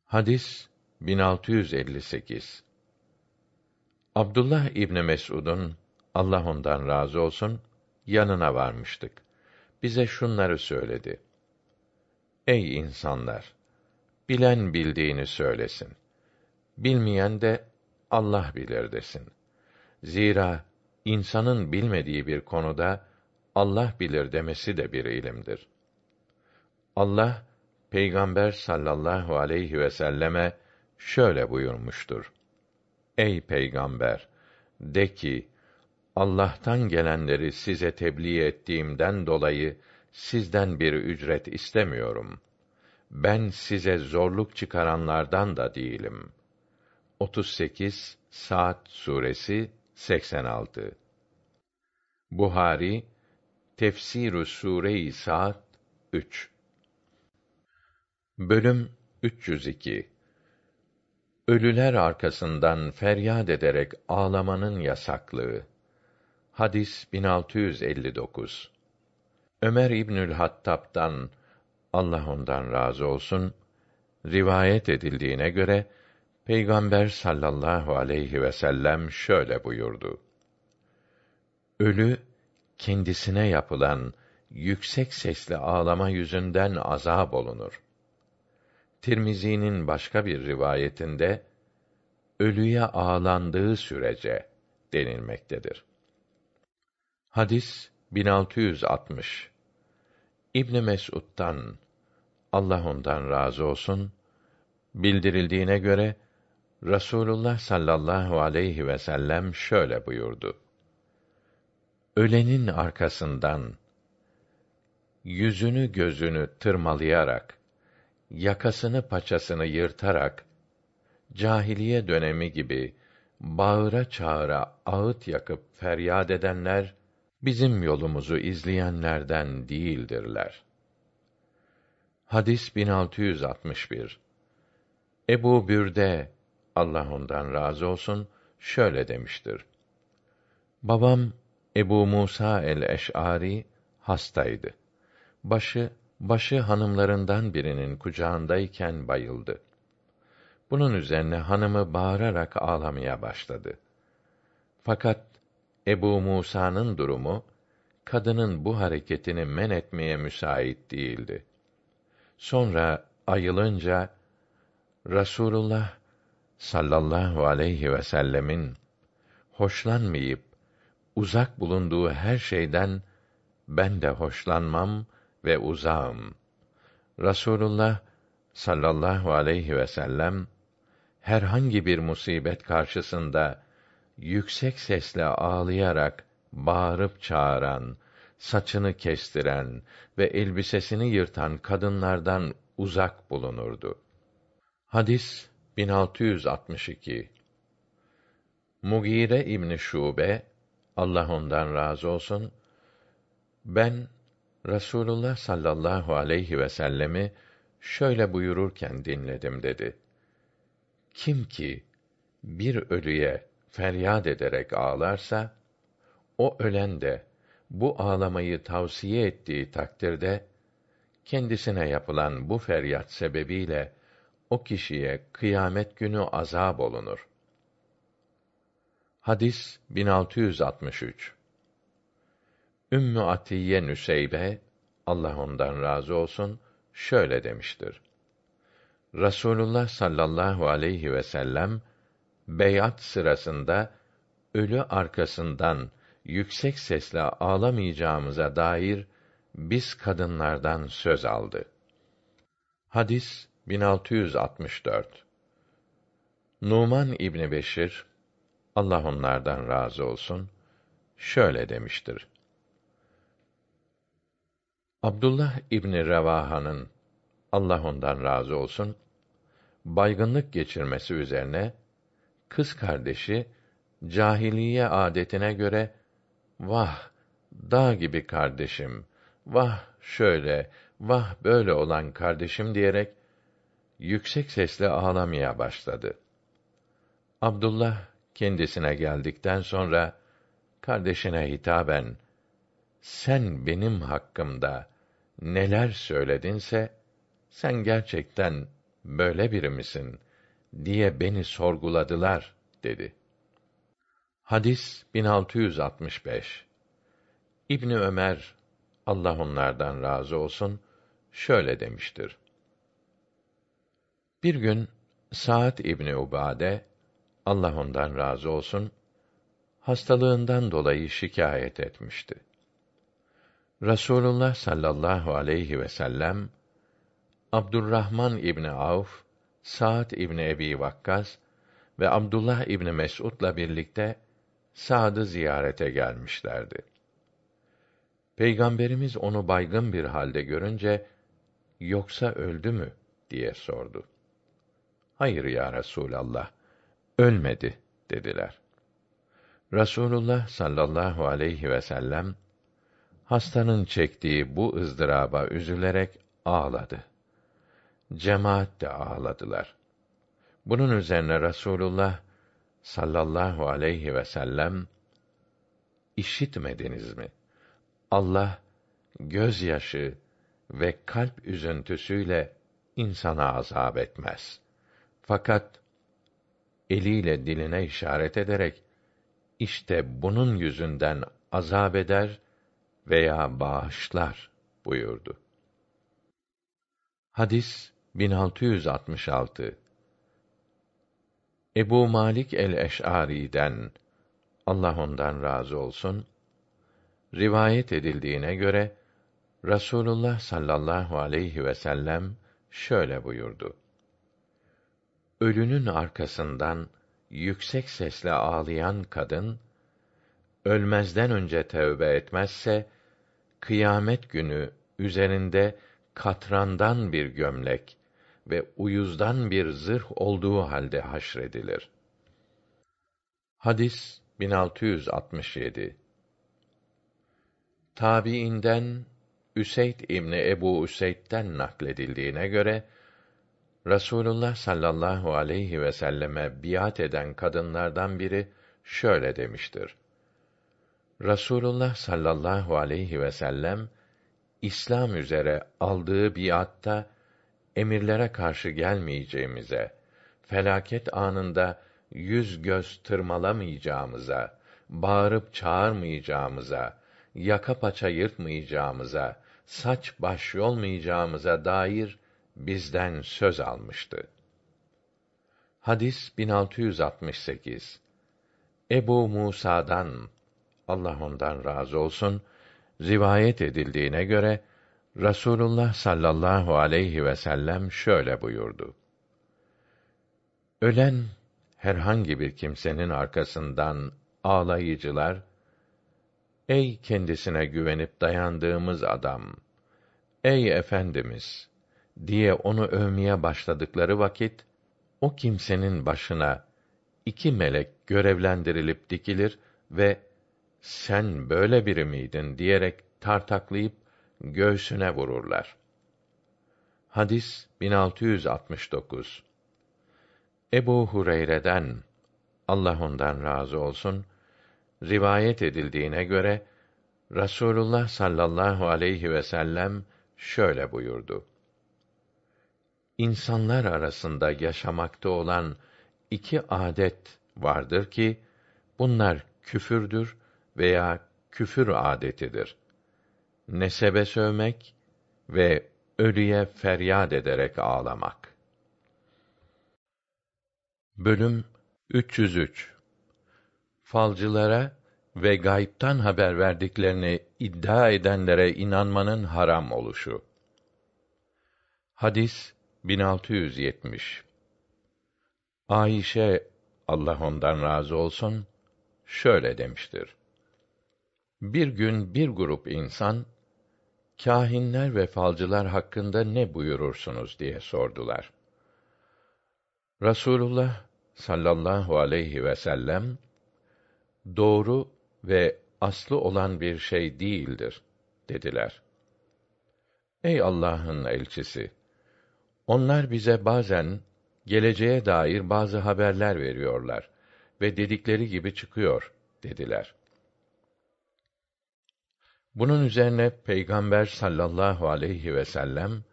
Hadis 1658 Abdullah İbni Mes'ud'un Allah ondan razı olsun yanına varmıştık. Bize şunları söyledi. Ey insanlar! Bilen bildiğini söylesin. Bilmeyen de Allah bilir desin. Zira insanın bilmediği bir konuda Allah bilir demesi de bir ilimdir. Allah Peygamber sallallahu aleyhi ve selleme şöyle buyurmuştur. Ey peygamber de ki Allah'tan gelenleri size tebliğ ettiğimden dolayı sizden bir ücret istemiyorum. Ben size zorluk çıkaranlardan da değilim. 38 Saat suresi 86 Buhari Tefsirü Sure-i Saat 3 Bölüm 302 Ölüler arkasından feryat ederek ağlamanın yasaklığı. Hadis 1659. Ömer İbnül Hattab'dan Allah ondan razı olsun rivayet edildiğine göre Peygamber sallallahu aleyhi ve sellem şöyle buyurdu. Ölü kendisine yapılan yüksek sesli ağlama yüzünden azab olunur. Tirmizi'nin başka bir rivayetinde ölüye ağlandığı sürece denilmektedir. Hadis 1660 İbn Mes'ud'dan Allah ondan razı olsun bildirildiğine göre Rasulullah sallallahu aleyhi ve sellem şöyle buyurdu. Ölenin arkasından yüzünü gözünü tırmalayarak yakasını paçasını yırtarak cahiliye dönemi gibi bağıra çağıra ağıt yakıp feryat edenler bizim yolumuzu izleyenlerden değildirler. Hadis 1661. Ebu Bürde Allah ondan razı olsun şöyle demiştir. Babam Ebu Musa el-Eş'ari hastaydı. Başı başı hanımlarından birinin kucağındayken bayıldı. Bunun üzerine hanımı bağırarak ağlamaya başladı. Fakat Ebu Musa'nın durumu kadının bu hareketini men etmeye müsait değildi. Sonra ayılınca Rasulullah sallallahu aleyhi ve sellemin hoşlanmayıp uzak bulunduğu her şeyden ben de hoşlanmam ve uzağım. Rasulullah sallallahu aleyhi ve sellem herhangi bir musibet karşısında yüksek sesle ağlayarak bağırıp çağıran, saçını kestiren ve elbisesini yırtan kadınlardan uzak bulunurdu. Hadis 1662 Mugire İbni Şube Allah ondan razı olsun ben Rasulullah sallallahu aleyhi ve sellemi şöyle buyururken dinledim dedi. Kim ki bir ölüye feryat ederek ağlarsa o ölen de bu ağlamayı tavsiye ettiği takdirde kendisine yapılan bu feryat sebebiyle o kişiye kıyamet günü azab olunur. Hadis 1663. Ümmü Atiye Nüseybe Allah ondan razı olsun şöyle demiştir. Rasulullah sallallahu aleyhi ve sellem beyat sırasında ölü arkasından yüksek sesle ağlamayacağımıza dair biz kadınlardan söz aldı. Hadis 1664. Numan İbni Beşir Allah onlardan razı olsun şöyle demiştir. Abdullah İbni Revaha'nın Allah ondan razı olsun baygınlık geçirmesi üzerine kız kardeşi cahiliye adetine göre vah dağ gibi kardeşim vah şöyle vah böyle olan kardeşim diyerek yüksek sesle ağlamaya başladı. Abdullah kendisine geldikten sonra kardeşine hitaben sen benim hakkımda neler söyledinse sen gerçekten böyle biri misin diye beni sorguladılar dedi. Hadis 1665. İbni Ömer Allah onlardan razı olsun şöyle demiştir. Bir gün Saat İbni Ubade Allah ondan razı olsun hastalığından dolayı şikayet etmişti. Rasulullah sallallahu aleyhi ve sellem Abdurrahman İbni Avf, Sa'd İbni Ebi Vakkas ve Abdullah İbni Mes'ud'la birlikte Sa'd'ı ziyarete gelmişlerdi. Peygamberimiz onu baygın bir halde görünce yoksa öldü mü diye sordu. Hayır ya Resulallah, ölmedi dediler. Rasulullah sallallahu aleyhi ve sellem hastanın çektiği bu ızdıraba üzülerek ağladı. Cemaat de ağladılar. Bunun üzerine Rasulullah sallallahu aleyhi ve sellem işitmediniz mi? Allah gözyaşı ve kalp üzüntüsüyle insana azap etmez. Fakat eliyle diline işaret ederek işte bunun yüzünden azap eder veya bağışlar buyurdu. Hadis 1666 Ebu Malik el-Eş'ari'den Allah ondan razı olsun rivayet edildiğine göre Rasulullah sallallahu aleyhi ve sellem şöyle buyurdu. Ölünün arkasından yüksek sesle ağlayan kadın ölmezden önce tövbe etmezse kıyamet günü üzerinde katrandan bir gömlek ve uyuzdan bir zırh olduğu halde haşredilir. Hadis 1667 Tabiinden Üseyd İbni Ebu Üseyd'den nakledildiğine göre Rasulullah sallallahu aleyhi ve selleme biat eden kadınlardan biri şöyle demiştir. Rasulullah sallallahu aleyhi ve sellem İslam üzere aldığı biatta emirlere karşı gelmeyeceğimize, felaket anında yüz göz tırmalamayacağımıza, bağırıp çağırmayacağımıza, yaka paça yırtmayacağımıza, saç baş yolmayacağımıza dair bizden söz almıştı. Hadis 1668. Ebu Musa'dan Allah ondan razı olsun rivayet edildiğine göre Rasulullah sallallahu aleyhi ve sellem şöyle buyurdu. Ölen herhangi bir kimsenin arkasından ağlayıcılar Ey kendisine güvenip dayandığımız adam, ey efendimiz diye onu övmeye başladıkları vakit o kimsenin başına iki melek görevlendirilip dikilir ve sen böyle biri miydin diyerek tartaklayıp göğsüne vururlar. Hadis 1669. Ebu Hureyre'den Allah ondan razı olsun rivayet edildiğine göre Rasulullah sallallahu aleyhi ve sellem şöyle buyurdu. İnsanlar arasında yaşamakta olan iki adet vardır ki bunlar küfürdür veya küfür adetidir. Nesebe sövmek ve ölüye feryat ederek ağlamak. Bölüm 303 Falcılara ve gaybtan haber verdiklerini iddia edenlere inanmanın haram oluşu. Hadis 1670 Ayşe Allah ondan razı olsun şöyle demiştir. Bir gün bir grup insan kâhinler ve falcılar hakkında ne buyurursunuz diye sordular. Rasulullah sallallahu aleyhi ve sellem doğru ve aslı olan bir şey değildir dediler. Ey Allah'ın elçisi onlar bize bazen geleceğe dair bazı haberler veriyorlar ve dedikleri gibi çıkıyor dediler. Bunun üzerine Peygamber sallallahu aleyhi ve sellem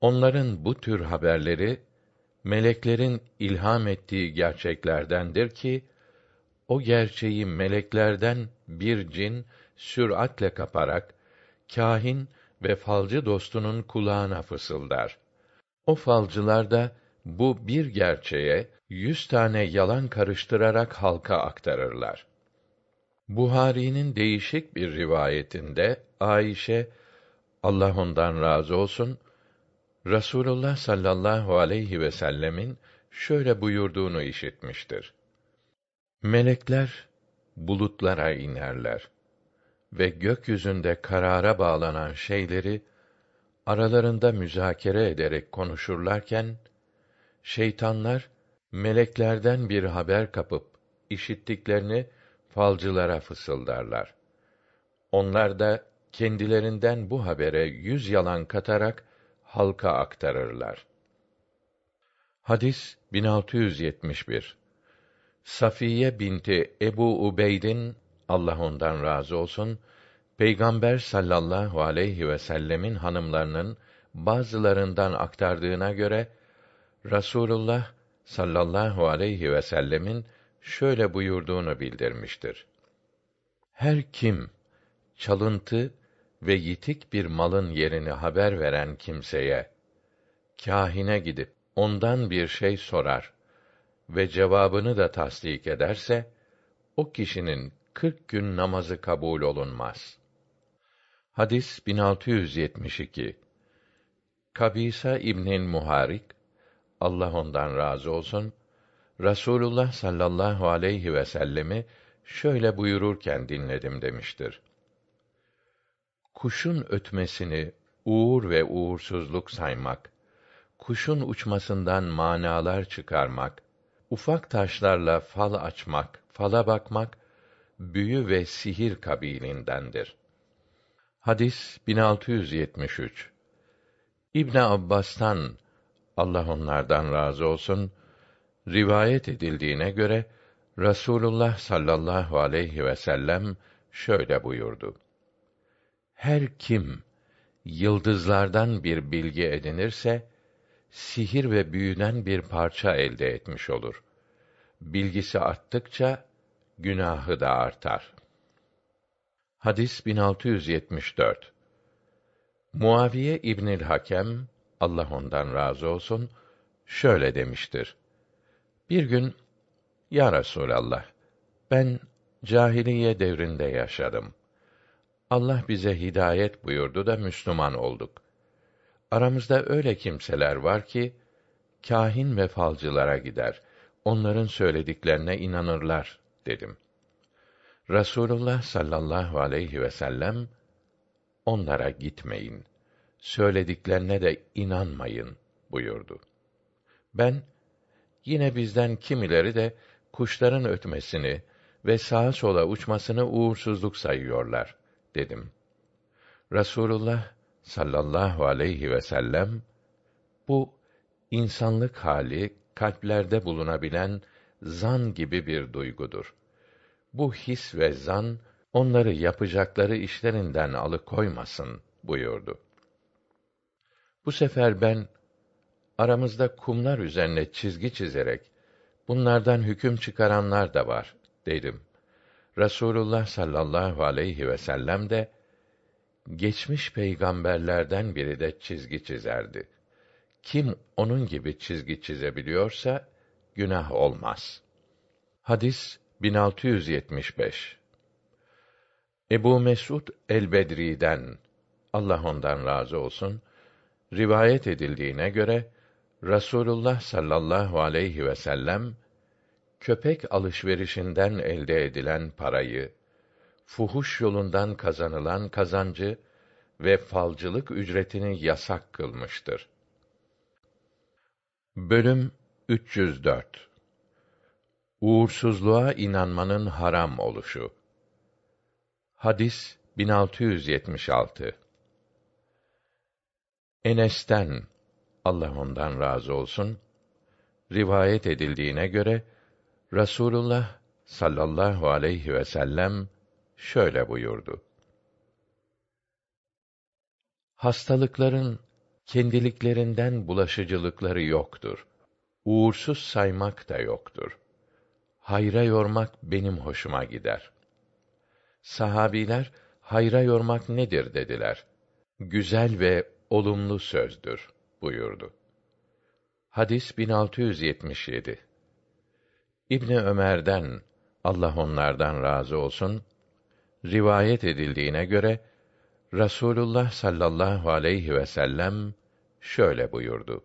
onların bu tür haberleri meleklerin ilham ettiği gerçeklerdendir ki o gerçeği meleklerden bir cin süratle kaparak kâhin ve falcı dostunun kulağına fısıldar. O falcılar da bu bir gerçeğe yüz tane yalan karıştırarak halka aktarırlar. Buhari'nin değişik bir rivayetinde Ayşe Allah ondan razı olsun Rasulullah sallallahu aleyhi ve sellemin şöyle buyurduğunu işitmiştir. Melekler bulutlara inerler ve gökyüzünde karara bağlanan şeyleri aralarında müzakere ederek konuşurlarken şeytanlar meleklerden bir haber kapıp işittiklerini falcılara fısıldarlar. Onlar da kendilerinden bu habere yüz yalan katarak halka aktarırlar. Hadis 1671 Safiye binti Ebu Ubeyd'in Allah ondan razı olsun Peygamber sallallahu aleyhi ve sellemin hanımlarının bazılarından aktardığına göre Rasulullah sallallahu aleyhi ve sellemin şöyle buyurduğunu bildirmiştir. Her kim çalıntı ve yitik bir malın yerini haber veren kimseye kahine gidip ondan bir şey sorar ve cevabını da tasdik ederse o kişinin kırk gün namazı kabul olunmaz. Hadis 1672 Kabisa İbnül Muharik Allah ondan razı olsun Rasulullah sallallahu aleyhi ve sellemi şöyle buyururken dinledim demiştir. Kuşun ötmesini uğur ve uğursuzluk saymak, kuşun uçmasından manalar çıkarmak, ufak taşlarla fal açmak, fala bakmak büyü ve sihir kabilindendir. Hadis 1673. İbn Abbas'tan Allah onlardan razı olsun rivayet edildiğine göre Rasulullah sallallahu aleyhi ve sellem şöyle buyurdu. Her kim yıldızlardan bir bilgi edinirse sihir ve büyüden bir parça elde etmiş olur. Bilgisi arttıkça günahı da artar. Hadis 1674. Muaviye İbnül Hakem Allah ondan razı olsun şöyle demiştir. Bir gün Ya Resulallah ben cahiliye devrinde yaşadım. Allah bize hidayet buyurdu da Müslüman olduk. Aramızda öyle kimseler var ki kahin ve falcılara gider. Onların söylediklerine inanırlar dedim. Rasulullah sallallahu aleyhi ve sellem onlara gitmeyin. Söylediklerine de inanmayın buyurdu. Ben yine bizden kimileri de kuşların ötmesini ve sağa sola uçmasını uğursuzluk sayıyorlar dedim. Rasulullah sallallahu aleyhi ve sellem bu insanlık hali kalplerde bulunabilen zan gibi bir duygudur. Bu his ve zan onları yapacakları işlerinden alıkoymasın buyurdu. Bu sefer ben aramızda kumlar üzerine çizgi çizerek bunlardan hüküm çıkaranlar da var dedim. Resulullah sallallahu aleyhi ve sellem de geçmiş peygamberlerden biri de çizgi çizerdi. Kim onun gibi çizgi çizebiliyorsa günah olmaz. Hadis 1675. Ebu Mesud el-Bedri'den Allah ondan razı olsun rivayet edildiğine göre Rasulullah sallallahu aleyhi ve sellem köpek alışverişinden elde edilen parayı, fuhuş yolundan kazanılan kazancı ve falcılık ücretini yasak kılmıştır. Bölüm 304 Uğursuzluğa inanmanın haram oluşu. Hadis 1676. Enes'ten Allah ondan razı olsun rivayet edildiğine göre Rasulullah sallallahu aleyhi ve sellem şöyle buyurdu. Hastalıkların kendiliklerinden bulaşıcılıkları yoktur. Uğursuz saymak da yoktur. Hayra yormak benim hoşuma gider. Sahabiler hayra yormak nedir dediler. Güzel ve olumlu sözdür buyurdu. Hadis 1677. İbni Ömer'den Allah onlardan razı olsun rivayet edildiğine göre Rasulullah sallallahu aleyhi ve sellem şöyle buyurdu.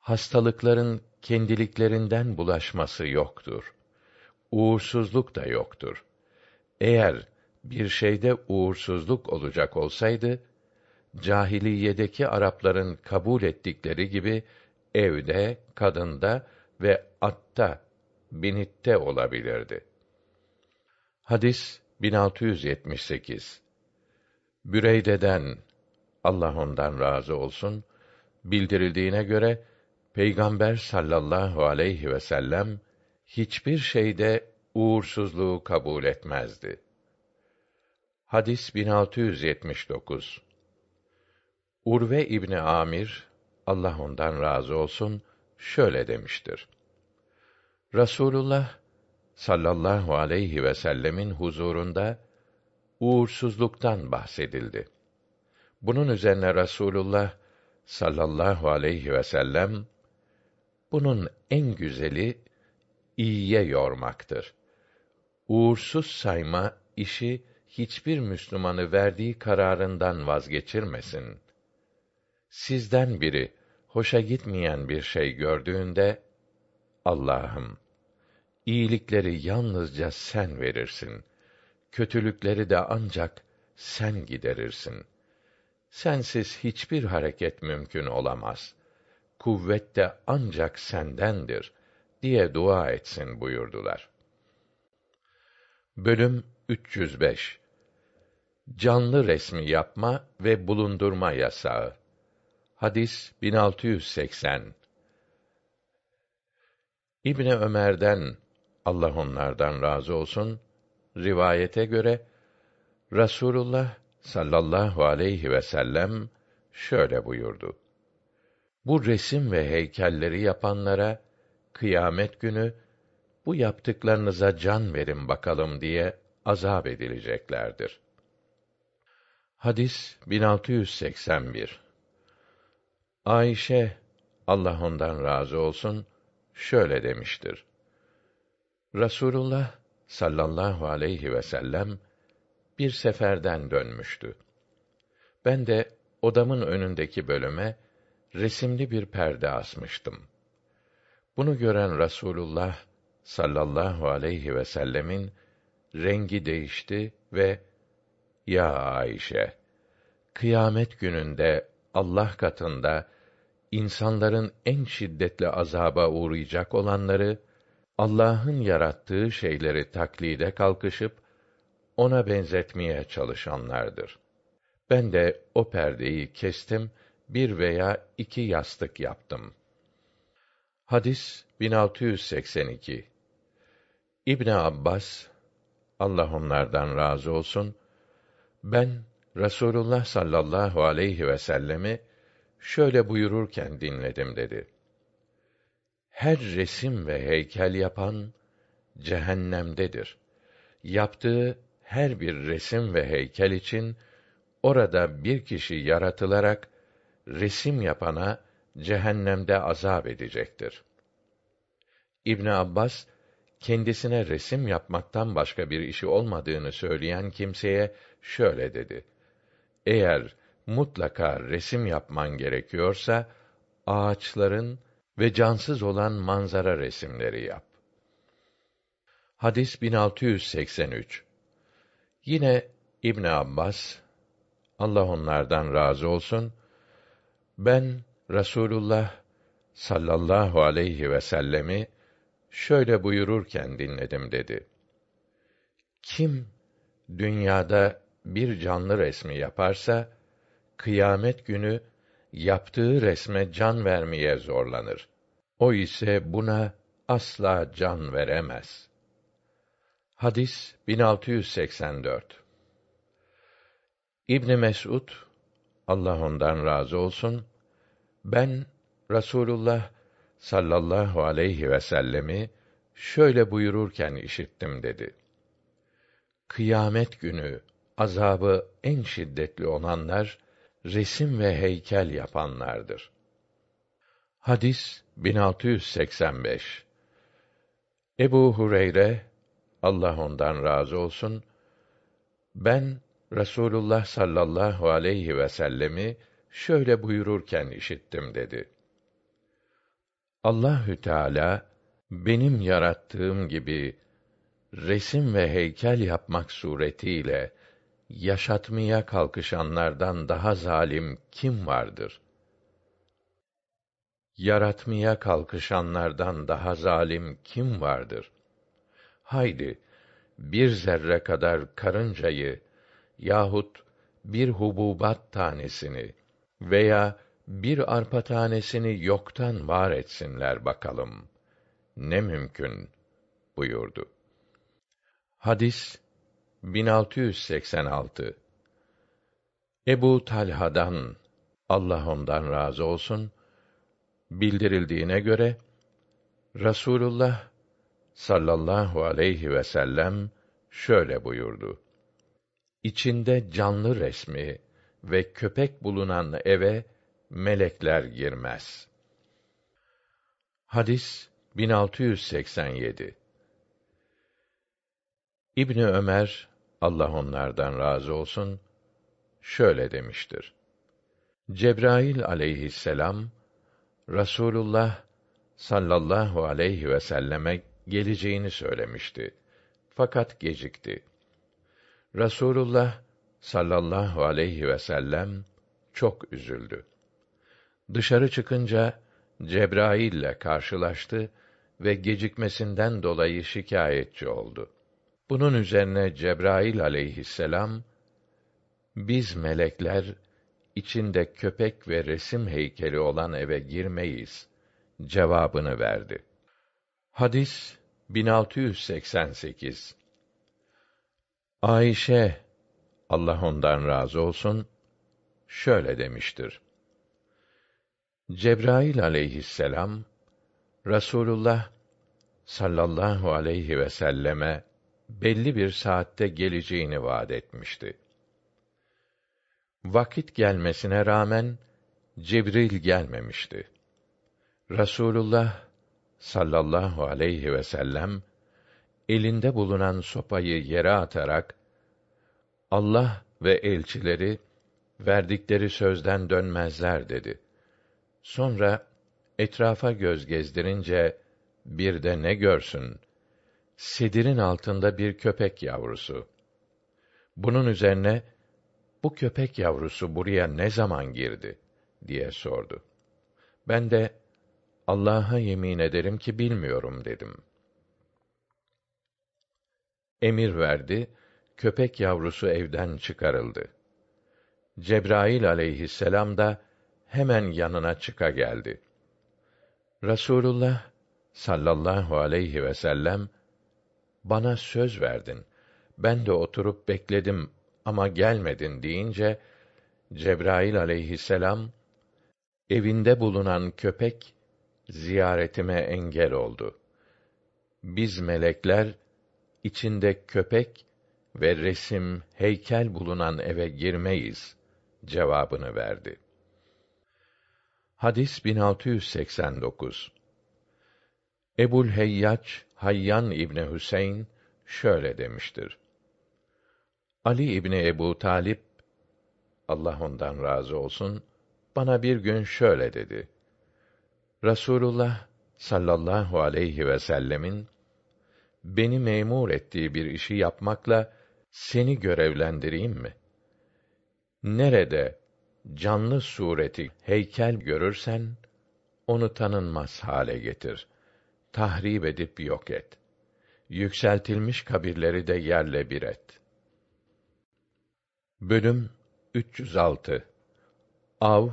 Hastalıkların kendiliklerinden bulaşması yoktur. Uğursuzluk da yoktur. Eğer bir şeyde uğursuzluk olacak olsaydı, cahiliyedeki Arapların kabul ettikleri gibi evde, kadında ve atta, binitte olabilirdi. Hadis 1678 Büreyde'den Allah ondan razı olsun bildirildiğine göre Peygamber sallallahu aleyhi ve sellem hiçbir şeyde uğursuzluğu kabul etmezdi. Hadis 1679 Urve İbni Amir Allah ondan razı olsun şöyle demiştir. Rasulullah sallallahu aleyhi ve sellemin huzurunda uğursuzluktan bahsedildi. Bunun üzerine Rasulullah sallallahu aleyhi ve sellem bunun en güzeli iyiye yormaktır. Uğursuz sayma işi hiçbir Müslümanı verdiği kararından vazgeçirmesin. Sizden biri hoşa gitmeyen bir şey gördüğünde Allah'ım iyilikleri yalnızca sen verirsin. Kötülükleri de ancak sen giderirsin. Sensiz hiçbir hareket mümkün olamaz. Kuvvet de ancak sendendir diye dua etsin buyurdular. Bölüm 305 Canlı resmi yapma ve bulundurma yasağı. Hadis 1680. İbni Ömer'den Allah onlardan razı olsun rivayete göre Rasulullah sallallahu aleyhi ve sellem şöyle buyurdu. Bu resim ve heykelleri yapanlara kıyamet günü bu yaptıklarınıza can verin bakalım diye azap edileceklerdir. Hadis 1681. Ayşe Allah ondan razı olsun şöyle demiştir. Rasulullah sallallahu aleyhi ve sellem bir seferden dönmüştü. Ben de odamın önündeki bölüme resimli bir perde asmıştım. Bunu gören Rasulullah sallallahu aleyhi ve sellemin rengi değişti ve ya Ayşe kıyamet gününde Allah katında insanların en şiddetli azaba uğrayacak olanları Allah'ın yarattığı şeyleri taklide kalkışıp ona benzetmeye çalışanlardır. Ben de o perdeyi kestim, bir veya iki yastık yaptım. Hadis 1682 İbn Abbas Allah onlardan razı olsun, ben Rasulullah sallallahu aleyhi ve sellemi şöyle buyururken dinledim dedi. Her resim ve heykel yapan cehennemdedir. Yaptığı her bir resim ve heykel için orada bir kişi yaratılarak resim yapana cehennemde azap edecektir. İbn Abbas kendisine resim yapmaktan başka bir işi olmadığını söyleyen kimseye şöyle dedi: Eğer mutlaka resim yapman gerekiyorsa ağaçların ve cansız olan manzara resimleri yap. Hadis 1683. Yine İbn Abbas Allah onlardan razı olsun ben Rasulullah sallallahu aleyhi ve sellemi şöyle buyururken dinledim dedi. Kim dünyada bir canlı resmi yaparsa kıyamet günü yaptığı resme can vermeye zorlanır. O ise buna asla can veremez. Hadis 1684. İbn Mesud Allah ondan razı olsun ben Rasulullah sallallahu aleyhi ve sellemi şöyle buyururken işittim dedi. Kıyamet günü azabı en şiddetli olanlar resim ve heykel yapanlardır. Hadis 1685. Ebu Hureyre Allah ondan razı olsun ben Rasulullah sallallahu aleyhi ve sellemi şöyle buyururken işittim dedi. Allahü Teala benim yarattığım gibi resim ve heykel yapmak suretiyle yaşatmaya kalkışanlardan daha zalim kim vardır? Yaratmaya kalkışanlardan daha zalim kim vardır? Haydi bir zerre kadar karıncayı yahut bir hububat tanesini veya bir arpa tanesini yoktan var etsinler bakalım. Ne mümkün buyurdu. Hadis 1686 Ebu Talha'dan Allah ondan razı olsun bildirildiğine göre Rasulullah sallallahu aleyhi ve sellem şöyle buyurdu. İçinde canlı resmi ve köpek bulunan eve melekler girmez. Hadis 1687 İbni Ömer Allah onlardan razı olsun şöyle demiştir. Cebrail aleyhisselam Rasulullah sallallahu aleyhi ve selleme geleceğini söylemişti. Fakat gecikti. Rasulullah sallallahu aleyhi ve sellem çok üzüldü. Dışarı çıkınca Cebrail ile karşılaştı ve gecikmesinden dolayı şikayetçi oldu. Bunun üzerine Cebrail aleyhisselam biz melekler içinde köpek ve resim heykeli olan eve girmeyiz cevabını verdi. Hadis 1688 Ayşe Allah ondan razı olsun şöyle demiştir. Cebrail aleyhisselam Rasulullah sallallahu aleyhi ve selleme belli bir saatte geleceğini vaad etmişti. Vakit gelmesine rağmen Cibril gelmemişti. Rasulullah sallallahu aleyhi ve sellem elinde bulunan sopayı yere atarak Allah ve elçileri verdikleri sözden dönmezler dedi. Sonra etrafa göz gezdirince bir de ne görsün? Sedirin altında bir köpek yavrusu. Bunun üzerine bu köpek yavrusu buraya ne zaman girdi diye sordu. Ben de Allah'a yemin ederim ki bilmiyorum dedim. Emir verdi, köpek yavrusu evden çıkarıldı. Cebrail aleyhisselam da hemen yanına çıka geldi. Rasulullah sallallahu aleyhi ve sellem bana söz verdin. ben de oturup bekledim ama gelmedin deyince Cebrail aleyhisselam evinde bulunan köpek ziyaretime engel oldu. Biz melekler içinde köpek ve resim, heykel bulunan eve girmeyiz cevabını verdi. Hadis 1689. Ebul Heyyaç Hayyan İbni Hüseyin şöyle demiştir. Ali İbni Ebu Talip Allah ondan razı olsun bana bir gün şöyle dedi. Rasulullah sallallahu aleyhi ve sellemin beni memur ettiği bir işi yapmakla seni görevlendireyim mi? Nerede canlı sureti heykel görürsen onu tanınmaz hale getir. Tahrip edip yok et. Yükseltilmiş kabirleri de yerle bir et. Bölüm 306 Av,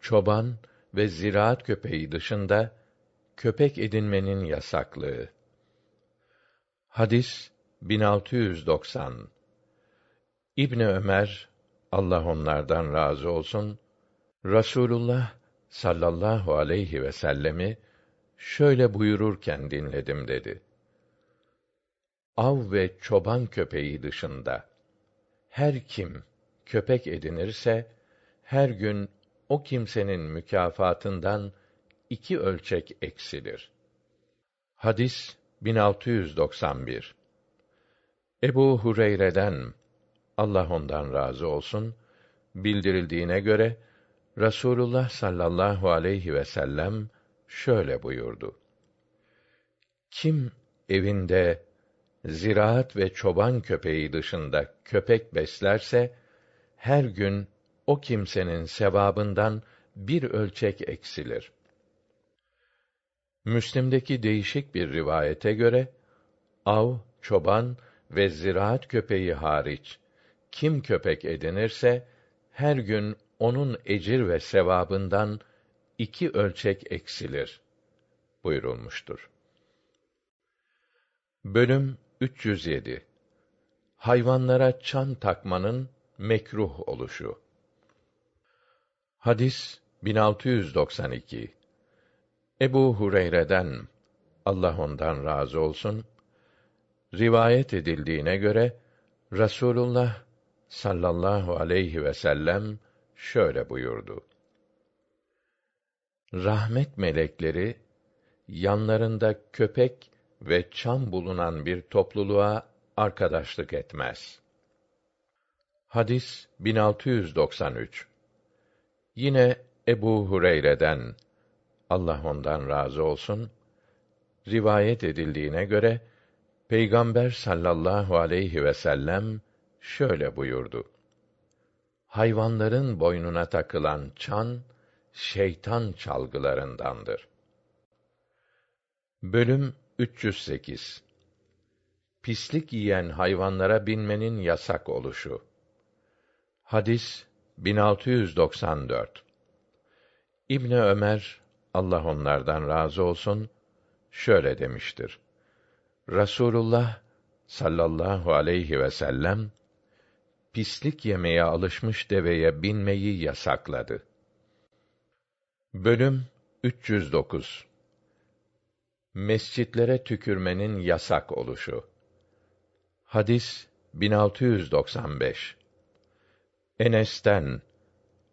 çoban ve ziraat köpeği dışında köpek edinmenin yasaklığı. Hadis 1690 İbn Ömer Allah onlardan razı olsun Rasulullah sallallahu aleyhi ve sellemi şöyle buyururken dinledim dedi. Av ve çoban köpeği dışında her kim köpek edinirse her gün o kimsenin mükafatından iki ölçek eksilir. Hadis 1691 Ebu Hureyre'den Allah ondan razı olsun bildirildiğine göre Rasulullah sallallahu aleyhi ve sellem şöyle buyurdu. Kim evinde ziraat ve çoban köpeği dışında köpek beslerse her gün o kimsenin sevabından bir ölçek eksilir. Müslim'deki değişik bir rivayete göre av, çoban ve ziraat köpeği hariç kim köpek edinirse her gün onun ecir ve sevabından iki ölçek eksilir buyurulmuştur. Bölüm 307 Hayvanlara çan takmanın mekruh oluşu. Hadis 1692. Ebu Hureyre'den Allah ondan razı olsun rivayet edildiğine göre Rasulullah sallallahu aleyhi ve sellem şöyle buyurdu. Rahmet melekleri yanlarında köpek ve çam bulunan bir topluluğa arkadaşlık etmez. Hadis 1693. Yine Ebu Hureyre'den Allah ondan razı olsun rivayet edildiğine göre Peygamber sallallahu aleyhi ve sellem şöyle buyurdu. Hayvanların boynuna takılan çan şeytan çalgılarındandır. Bölüm 308 Pislik yiyen hayvanlara binmenin yasak oluşu. Hadis 1694. İbn Ömer Allah onlardan razı olsun şöyle demiştir. Rasulullah sallallahu aleyhi ve sellem pislik yemeye alışmış deveye binmeyi yasakladı. Bölüm 309 Mescitlere tükürmenin yasak oluşu. Hadis 1695. Enes'ten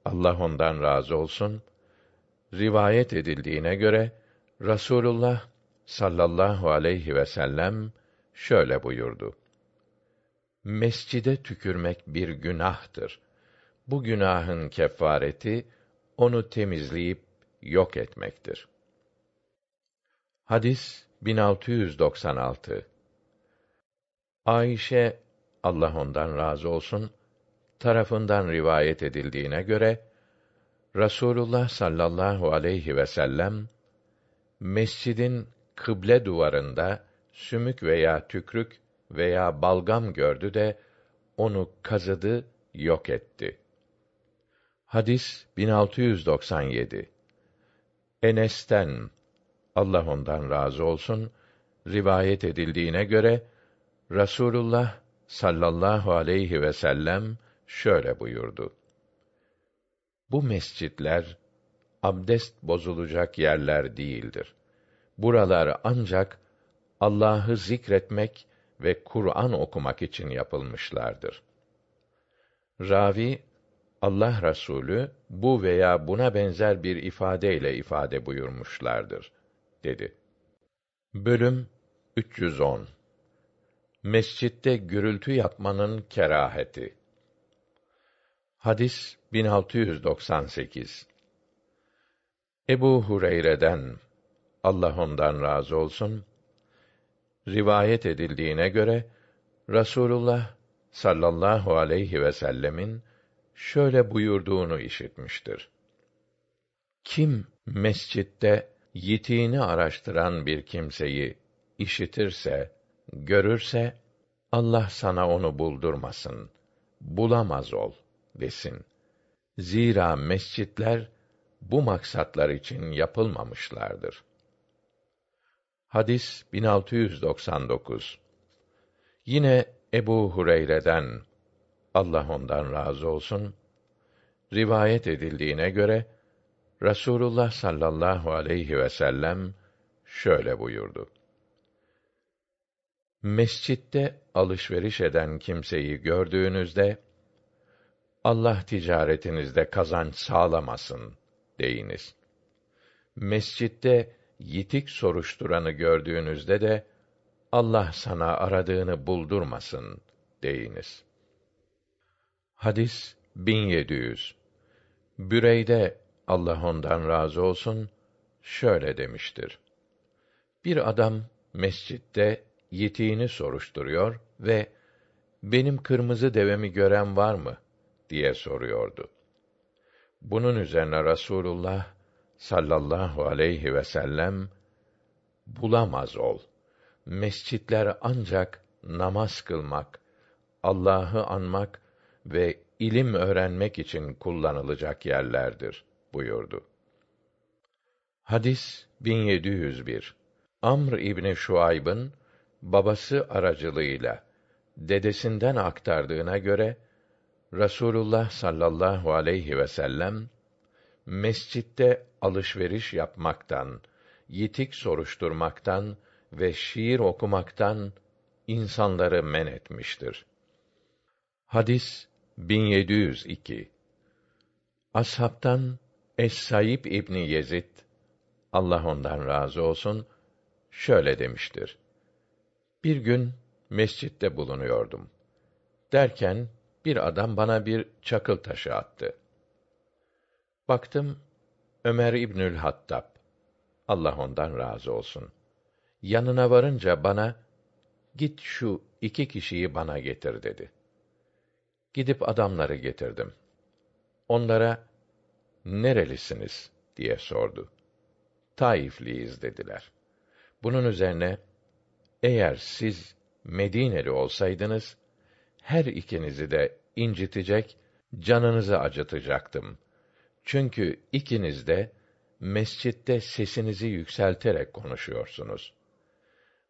Allah ondan razı olsun rivayet edildiğine göre Rasulullah sallallahu aleyhi ve sellem şöyle buyurdu. Mescide tükürmek bir günahtır. Bu günahın kefareti onu temizleyip yok etmektir. Hadis 1696 Ayşe Allah ondan razı olsun tarafından rivayet edildiğine göre Rasulullah sallallahu aleyhi ve sellem mescidin kıble duvarında sümük veya tükrük veya balgam gördü de onu kazıdı, yok etti. Hadis 1697. Enes'ten Allah ondan razı olsun rivayet edildiğine göre Rasulullah sallallahu aleyhi ve sellem şöyle buyurdu. Bu mescitler abdest bozulacak yerler değildir. Buralar ancak Allah'ı zikretmek ve Kur'an okumak için yapılmışlardır. Ravi Allah Resulü bu veya buna benzer bir ifadeyle ifade buyurmuşlardır dedi. Bölüm 310 Mescitte gürültü yapmanın keraheti. Hadis 1698. Ebu Hureyre'den Allah ondan razı olsun rivayet edildiğine göre Rasulullah sallallahu aleyhi ve sellemin şöyle buyurduğunu işitmiştir. Kim mescitte yitiğini araştıran bir kimseyi işitirse, görürse Allah sana onu buldurmasın. Bulamaz ol desin. Zira mescitler bu maksatlar için yapılmamışlardır. Hadis 1699. Yine Ebu Hureyre'den Allah ondan razı olsun rivayet edildiğine göre Rasulullah sallallahu aleyhi ve sellem şöyle buyurdu. Mescitte alışveriş eden kimseyi gördüğünüzde Allah ticaretinizde kazanç sağlamasın deyiniz. Mescitte yitik soruşturanı gördüğünüzde de Allah sana aradığını buldurmasın deyiniz. Hadis 1700. Büreyde Allah ondan razı olsun şöyle demiştir. Bir adam mescitte yitiğini soruşturuyor ve benim kırmızı devemi gören var mı diye soruyordu. Bunun üzerine Rasulullah sallallahu aleyhi ve sellem bulamaz ol. Mescitler ancak namaz kılmak, Allah'ı anmak ve ilim öğrenmek için kullanılacak yerlerdir buyurdu. Hadis 1701. Amr İbni Şuayb'ın babası aracılığıyla dedesinden aktardığına göre Rasulullah sallallahu aleyhi ve sellem mescitte alışveriş yapmaktan, yitik soruşturmaktan ve şiir okumaktan insanları men etmiştir. Hadis 1702 Ashabtan Es-Saib İbni Yezid Allah ondan razı olsun şöyle demiştir. Bir gün mescitte bulunuyordum. Derken bir adam bana bir çakıl taşı attı. Baktım Ömer İbnül Hattab Allah ondan razı olsun. Yanına varınca bana git şu iki kişiyi bana getir dedi. Gidip adamları getirdim. Onlara nerelisiniz diye sordu. Taifliyiz dediler. Bunun üzerine eğer siz Medineli olsaydınız her ikinizi de incitecek, canınızı acıtacaktım. Çünkü ikiniz de mescitte sesinizi yükselterek konuşuyorsunuz.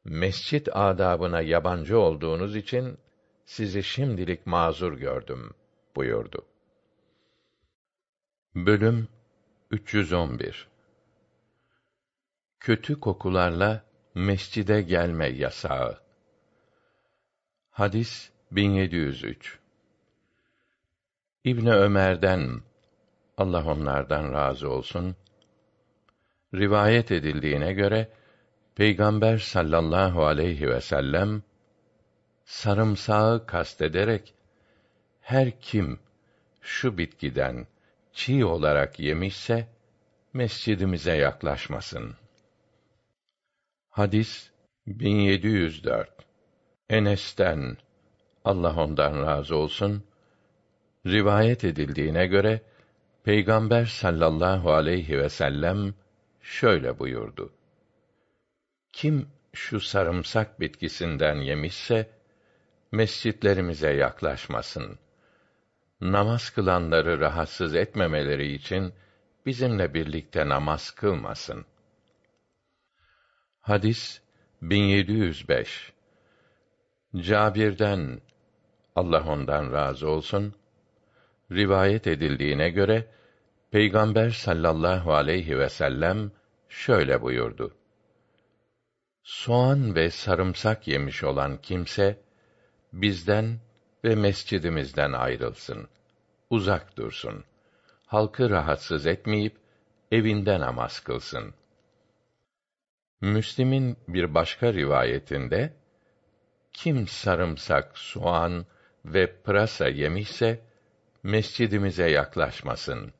Mescit adabına yabancı olduğunuz için sizi şimdilik mazur gördüm buyurdu. Bölüm 311 Kötü kokularla mescide gelme yasağı. Hadis 1703. İbn Ömer'den Allah onlardan razı olsun rivayet edildiğine göre Peygamber sallallahu aleyhi ve sellem sarımsağı kastederek her kim şu bitkiden çiğ olarak yemişse mescidimize yaklaşmasın. Hadis 1704. Enes'ten Allah ondan razı olsun rivayet edildiğine göre Peygamber sallallahu aleyhi ve sellem şöyle buyurdu. Kim şu sarımsak bitkisinden yemişse mescitlerimize yaklaşmasın. Namaz kılanları rahatsız etmemeleri için bizimle birlikte namaz kılmasın. Hadis 1705 Cabir'den Allah ondan razı olsun, rivayet edildiğine göre Peygamber sallallahu aleyhi ve sellem şöyle buyurdu. Soğan ve sarımsak yemiş olan kimse bizden ve mescidimizden ayrılsın. Uzak dursun. Halkı rahatsız etmeyip evinde namaz kılsın. Müslim'in bir başka rivayetinde kim sarımsak, soğan ve pırasa yemişse mescidimize yaklaşmasın.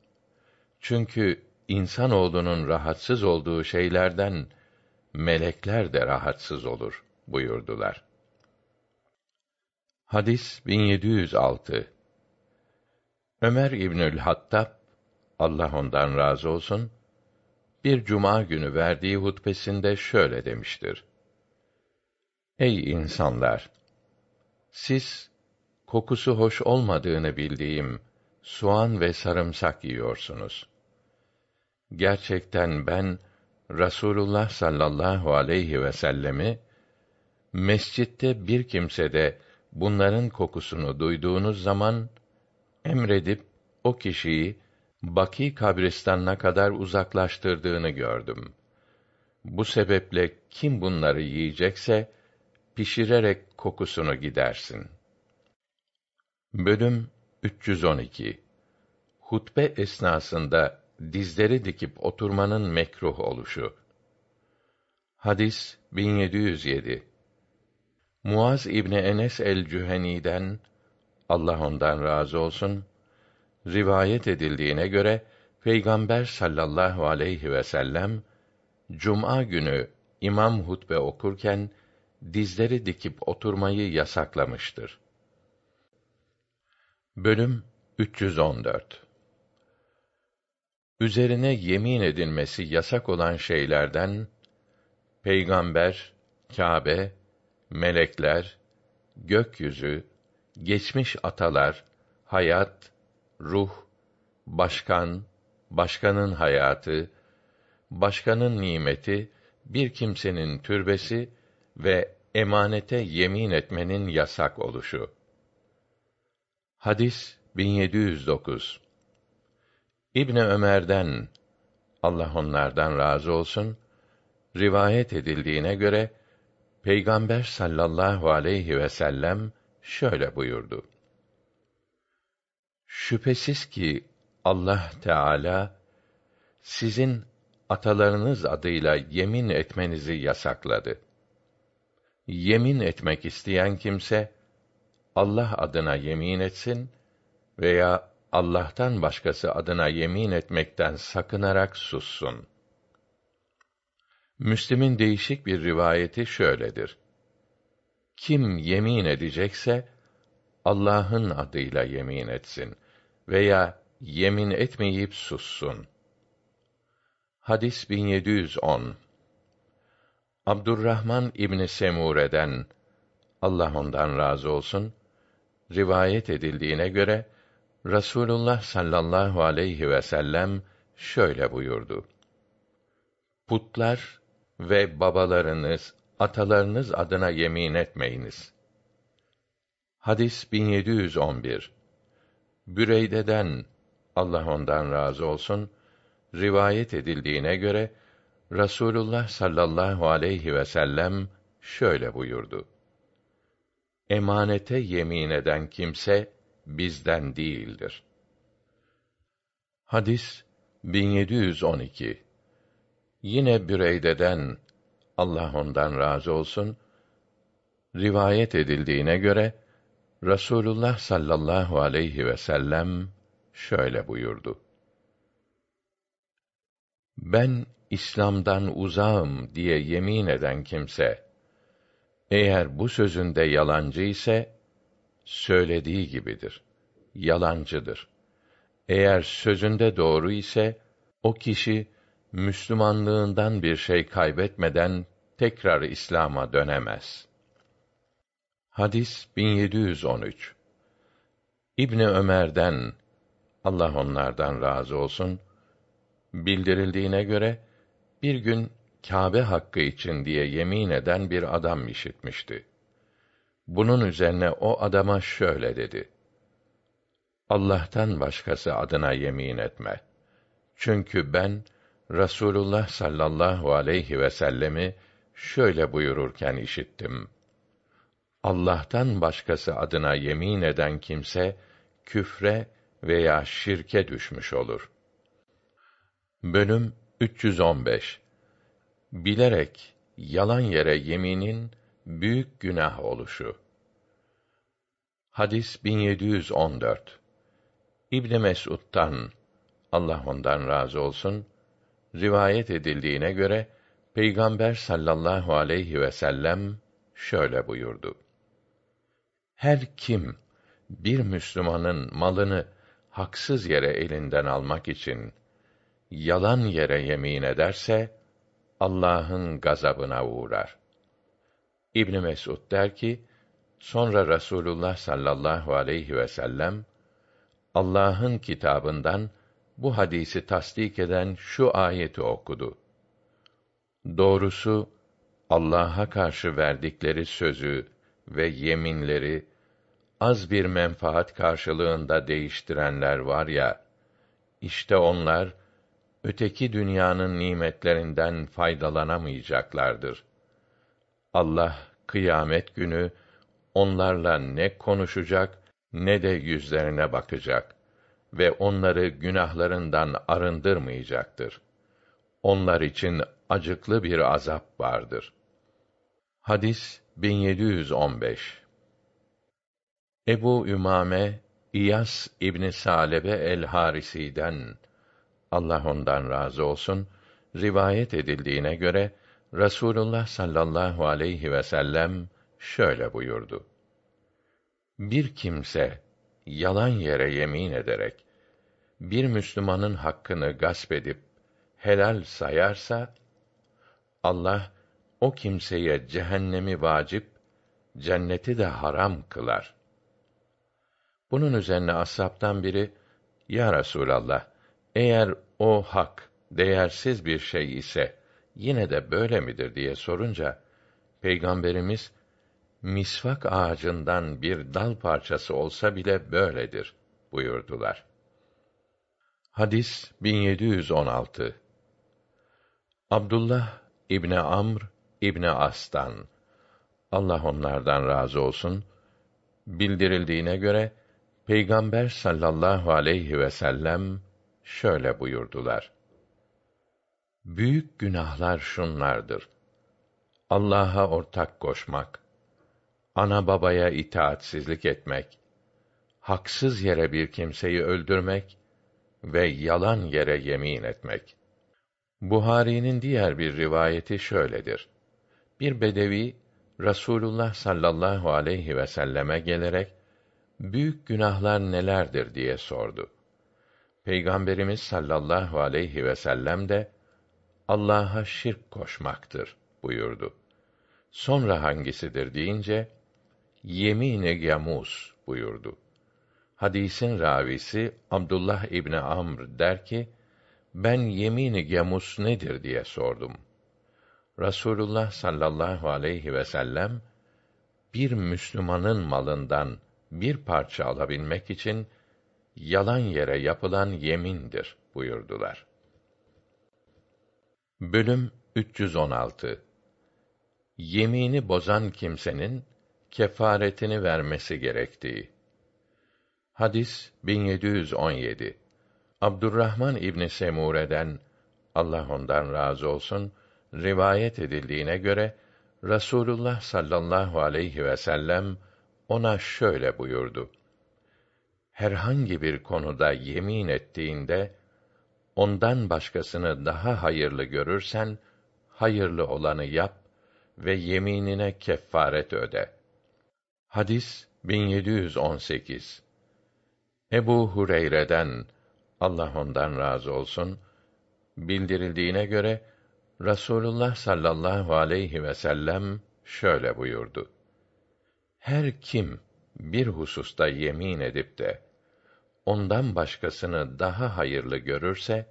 Çünkü insanoğlunun rahatsız olduğu şeylerden melekler de rahatsız olur buyurdular. Hadis 1706 Ömer İbnül Hattab Allah ondan razı olsun bir cuma günü verdiği hutbesinde şöyle demiştir. Ey insanlar! Siz kokusu hoş olmadığını bildiğim soğan ve sarımsak yiyorsunuz. Gerçekten ben Rasulullah sallallahu aleyhi ve sellemi mescitte bir kimse de bunların kokusunu duyduğunuz zaman emredip o kişiyi Baki kabristanına kadar uzaklaştırdığını gördüm. Bu sebeple kim bunları yiyecekse pişirerek kokusunu gidersin. Bölüm 312 Hutbe esnasında dizleri dikip oturmanın mekruh oluşu. Hadis 1707 Muaz İbni Enes el-Cüheni'den Allah ondan razı olsun rivayet edildiğine göre Peygamber sallallahu aleyhi ve sellem cuma günü imam hutbe okurken dizleri dikip oturmayı yasaklamıştır. Bölüm 314 Üzerine yemin edilmesi yasak olan şeylerden peygamber, Kâbe, melekler, gökyüzü, geçmiş atalar, hayat, ruh, başkan, başkanın hayatı, başkanın nimeti, bir kimsenin türbesi ve emanete yemin etmenin yasak oluşu. Hadis 1709 İbn Ömer'den Allah onlardan razı olsun rivayet edildiğine göre Peygamber sallallahu aleyhi ve sellem şöyle buyurdu. Şüphesiz ki Allah Teala sizin atalarınız adıyla yemin etmenizi yasakladı. Yemin etmek isteyen kimse Allah adına yemin etsin veya Allah'tan başkası adına yemin etmekten sakınarak sussun. Müslim'in değişik bir rivayeti şöyledir. Kim yemin edecekse Allah'ın adıyla yemin etsin veya yemin etmeyip sussun. Hadis 1710 Abdurrahman İbni Semure'den Allah ondan razı olsun rivayet edildiğine göre Rasulullah sallallahu aleyhi ve sellem şöyle buyurdu. Putlar ve babalarınız, atalarınız adına yemin etmeyiniz. Hadis 1711 Büreyde'den Allah ondan razı olsun rivayet edildiğine göre Rasulullah sallallahu aleyhi ve sellem şöyle buyurdu. Emanete yemin eden kimse bizden değildir. Hadis 1712 Yine Büreyde'den Allah ondan razı olsun rivayet edildiğine göre Rasulullah sallallahu aleyhi ve sellem şöyle buyurdu. Ben İslam'dan uzağım diye yemin eden kimse eğer bu sözünde yalancı ise söylediği gibidir. Yalancıdır. Eğer sözünde doğru ise o kişi Müslümanlığından bir şey kaybetmeden tekrar İslam'a dönemez. Hadis 1713 İbni Ömer'den Allah onlardan razı olsun bildirildiğine göre bir gün Kâbe hakkı için diye yemin eden bir adam işitmişti. Bunun üzerine o adama şöyle dedi: Allah'tan başkası adına yemin etme. Çünkü ben Rasulullah sallallahu aleyhi ve sellemi şöyle buyururken işittim. Allah'tan başkası adına yemin eden kimse küfre veya şirke düşmüş olur. Bölüm 315 Bilerek yalan yere yeminin büyük günah oluşu. Hadis 1714. İbn Mes'ud'dan Allah ondan razı olsun rivayet edildiğine göre Peygamber sallallahu aleyhi ve sellem şöyle buyurdu. Her kim bir Müslümanın malını haksız yere elinden almak için yalan yere yemin ederse Allah'ın gazabına uğrar. İbn Mesud der ki, sonra Rasulullah sallallahu aleyhi ve sellem Allah'ın kitabından bu hadisi tasdik eden şu ayeti okudu. Doğrusu Allah'a karşı verdikleri sözü ve yeminleri az bir menfaat karşılığında değiştirenler var ya, işte onlar öteki dünyanın nimetlerinden faydalanamayacaklardır. Allah kıyamet günü onlarla ne konuşacak ne de yüzlerine bakacak ve onları günahlarından arındırmayacaktır. Onlar için acıklı bir azap vardır. Hadis 1715 Ebu Ümame İyas İbni Salebe el-Harisi'den Allah ondan razı olsun rivayet edildiğine göre Rasulullah sallallahu aleyhi ve sellem şöyle buyurdu. Bir kimse yalan yere yemin ederek bir Müslümanın hakkını gasp edip helal sayarsa Allah o kimseye cehennemi vacip, cenneti de haram kılar. Bunun üzerine ashabtan biri, Ya Resûlallah, eğer o hak değersiz bir şey ise yine de böyle midir diye sorunca Peygamberimiz misvak ağacından bir dal parçası olsa bile böyledir buyurdular. Hadis 1716 Abdullah İbni Amr İbni As'tan Allah onlardan razı olsun bildirildiğine göre Peygamber sallallahu aleyhi ve sellem şöyle buyurdular. Büyük günahlar şunlardır. Allah'a ortak koşmak, ana babaya itaatsizlik etmek, haksız yere bir kimseyi öldürmek ve yalan yere yemin etmek. Buhari'nin diğer bir rivayeti şöyledir. Bir bedevi Rasulullah sallallahu aleyhi ve selleme gelerek büyük günahlar nelerdir diye sordu. Peygamberimiz sallallahu aleyhi ve sellem de Allah'a şirk koşmaktır buyurdu. Sonra hangisidir deyince yemin-i yamus buyurdu. Hadisin ravisi Abdullah İbni Amr der ki, ben yemin-i yamus nedir diye sordum. Rasulullah sallallahu aleyhi ve sellem bir Müslümanın malından bir parça alabilmek için yalan yere yapılan yemindir buyurdular. Bölüm 316 Yemini bozan kimsenin kefaretini vermesi gerektiği. Hadis 1717. Abdurrahman İbni Semure'den Allah ondan razı olsun rivayet edildiğine göre Rasulullah sallallahu aleyhi ve sellem ona şöyle buyurdu: Herhangi bir konuda yemin ettiğinde ondan başkasını daha hayırlı görürsen hayırlı olanı yap ve yeminine kefaret öde. Hadis 1718. Ebu Hureyre'den Allah ondan razı olsun bildirildiğine göre Rasulullah sallallahu aleyhi ve sellem şöyle buyurdu. Her kim bir hususta yemin edip de ondan başkasını daha hayırlı görürse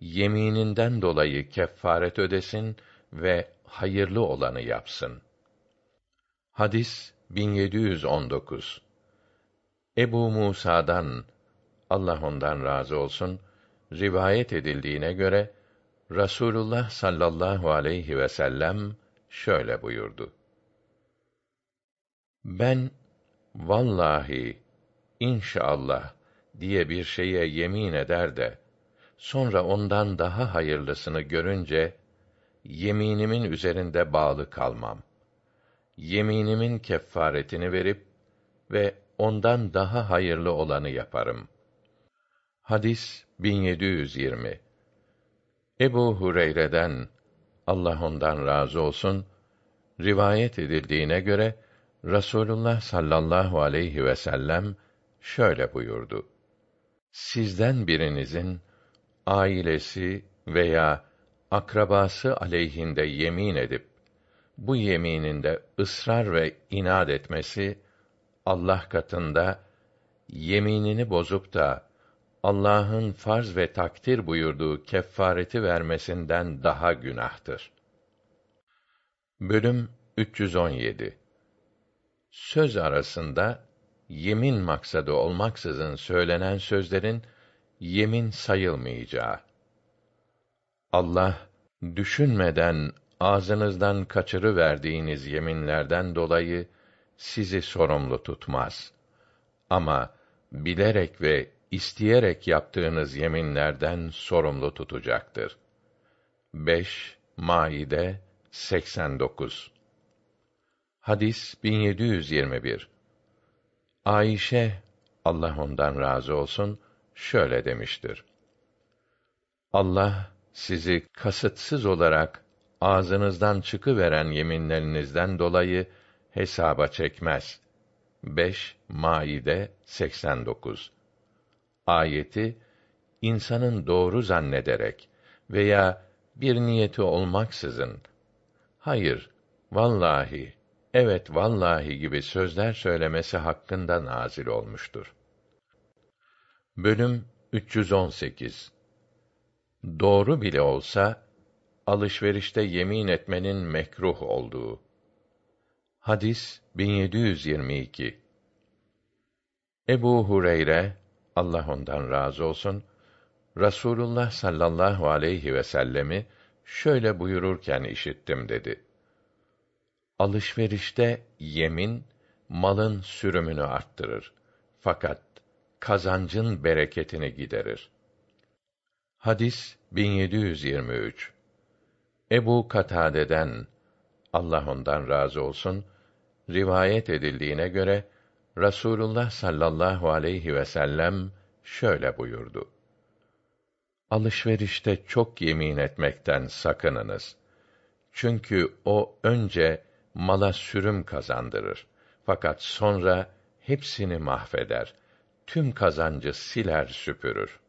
yemininden dolayı kefaret ödesin ve hayırlı olanı yapsın. Hadis 1719 Ebu Musa'dan Allah ondan razı olsun rivayet edildiğine göre Rasulullah sallallahu aleyhi ve sellem şöyle buyurdu. Ben vallahi inşallah diye bir şeye yemin eder de sonra ondan daha hayırlısını görünce yeminimin üzerinde bağlı kalmam. Yeminimin kefaretini verip ve ondan daha hayırlı olanı yaparım. Hadis 1720 Ebu Hureyre'den Allah ondan razı olsun rivayet edildiğine göre Rasulullah sallallahu aleyhi ve sellem şöyle buyurdu. Sizden birinizin ailesi veya akrabası aleyhinde yemin edip bu yemininde ısrar ve inat etmesi Allah katında yeminini bozup da Allah'ın farz ve takdir buyurduğu kefareti vermesinden daha günahtır. Bölüm 317 Söz arasında yemin maksadı olmaksızın söylenen sözlerin yemin sayılmayacağı. Allah düşünmeden ağzınızdan kaçırı verdiğiniz yeminlerden dolayı sizi sorumlu tutmaz. Ama bilerek ve isteyerek yaptığınız yeminlerden sorumlu tutacaktır. 5 Maide 89 Hadis 1721 Ayşe Allah ondan razı olsun şöyle demiştir. Allah sizi kasıtsız olarak ağzınızdan çıkıveren yeminlerinizden dolayı hesaba çekmez. 5 Maide 89 Ayeti insanın doğru zannederek veya bir niyeti olmaksızın hayır vallahi evet vallahi gibi sözler söylemesi hakkında nazil olmuştur. Bölüm 318 Doğru bile olsa alışverişte yemin etmenin mekruh olduğu. Hadis 1722. Ebu Hureyre Allah ondan razı olsun Rasulullah sallallahu aleyhi ve sellemi şöyle buyururken işittim dedi. Alışverişte yemin malın sürümünü arttırır. Fakat kazancın bereketini giderir. Hadis 1723. Ebu Katade'den Allah ondan razı olsun rivayet edildiğine göre Rasulullah sallallahu aleyhi ve sellem şöyle buyurdu. Alışverişte çok yemin etmekten sakınınız. Çünkü o önce mala sürüm kazandırır. Fakat sonra hepsini mahveder. Tüm kazancı siler süpürür.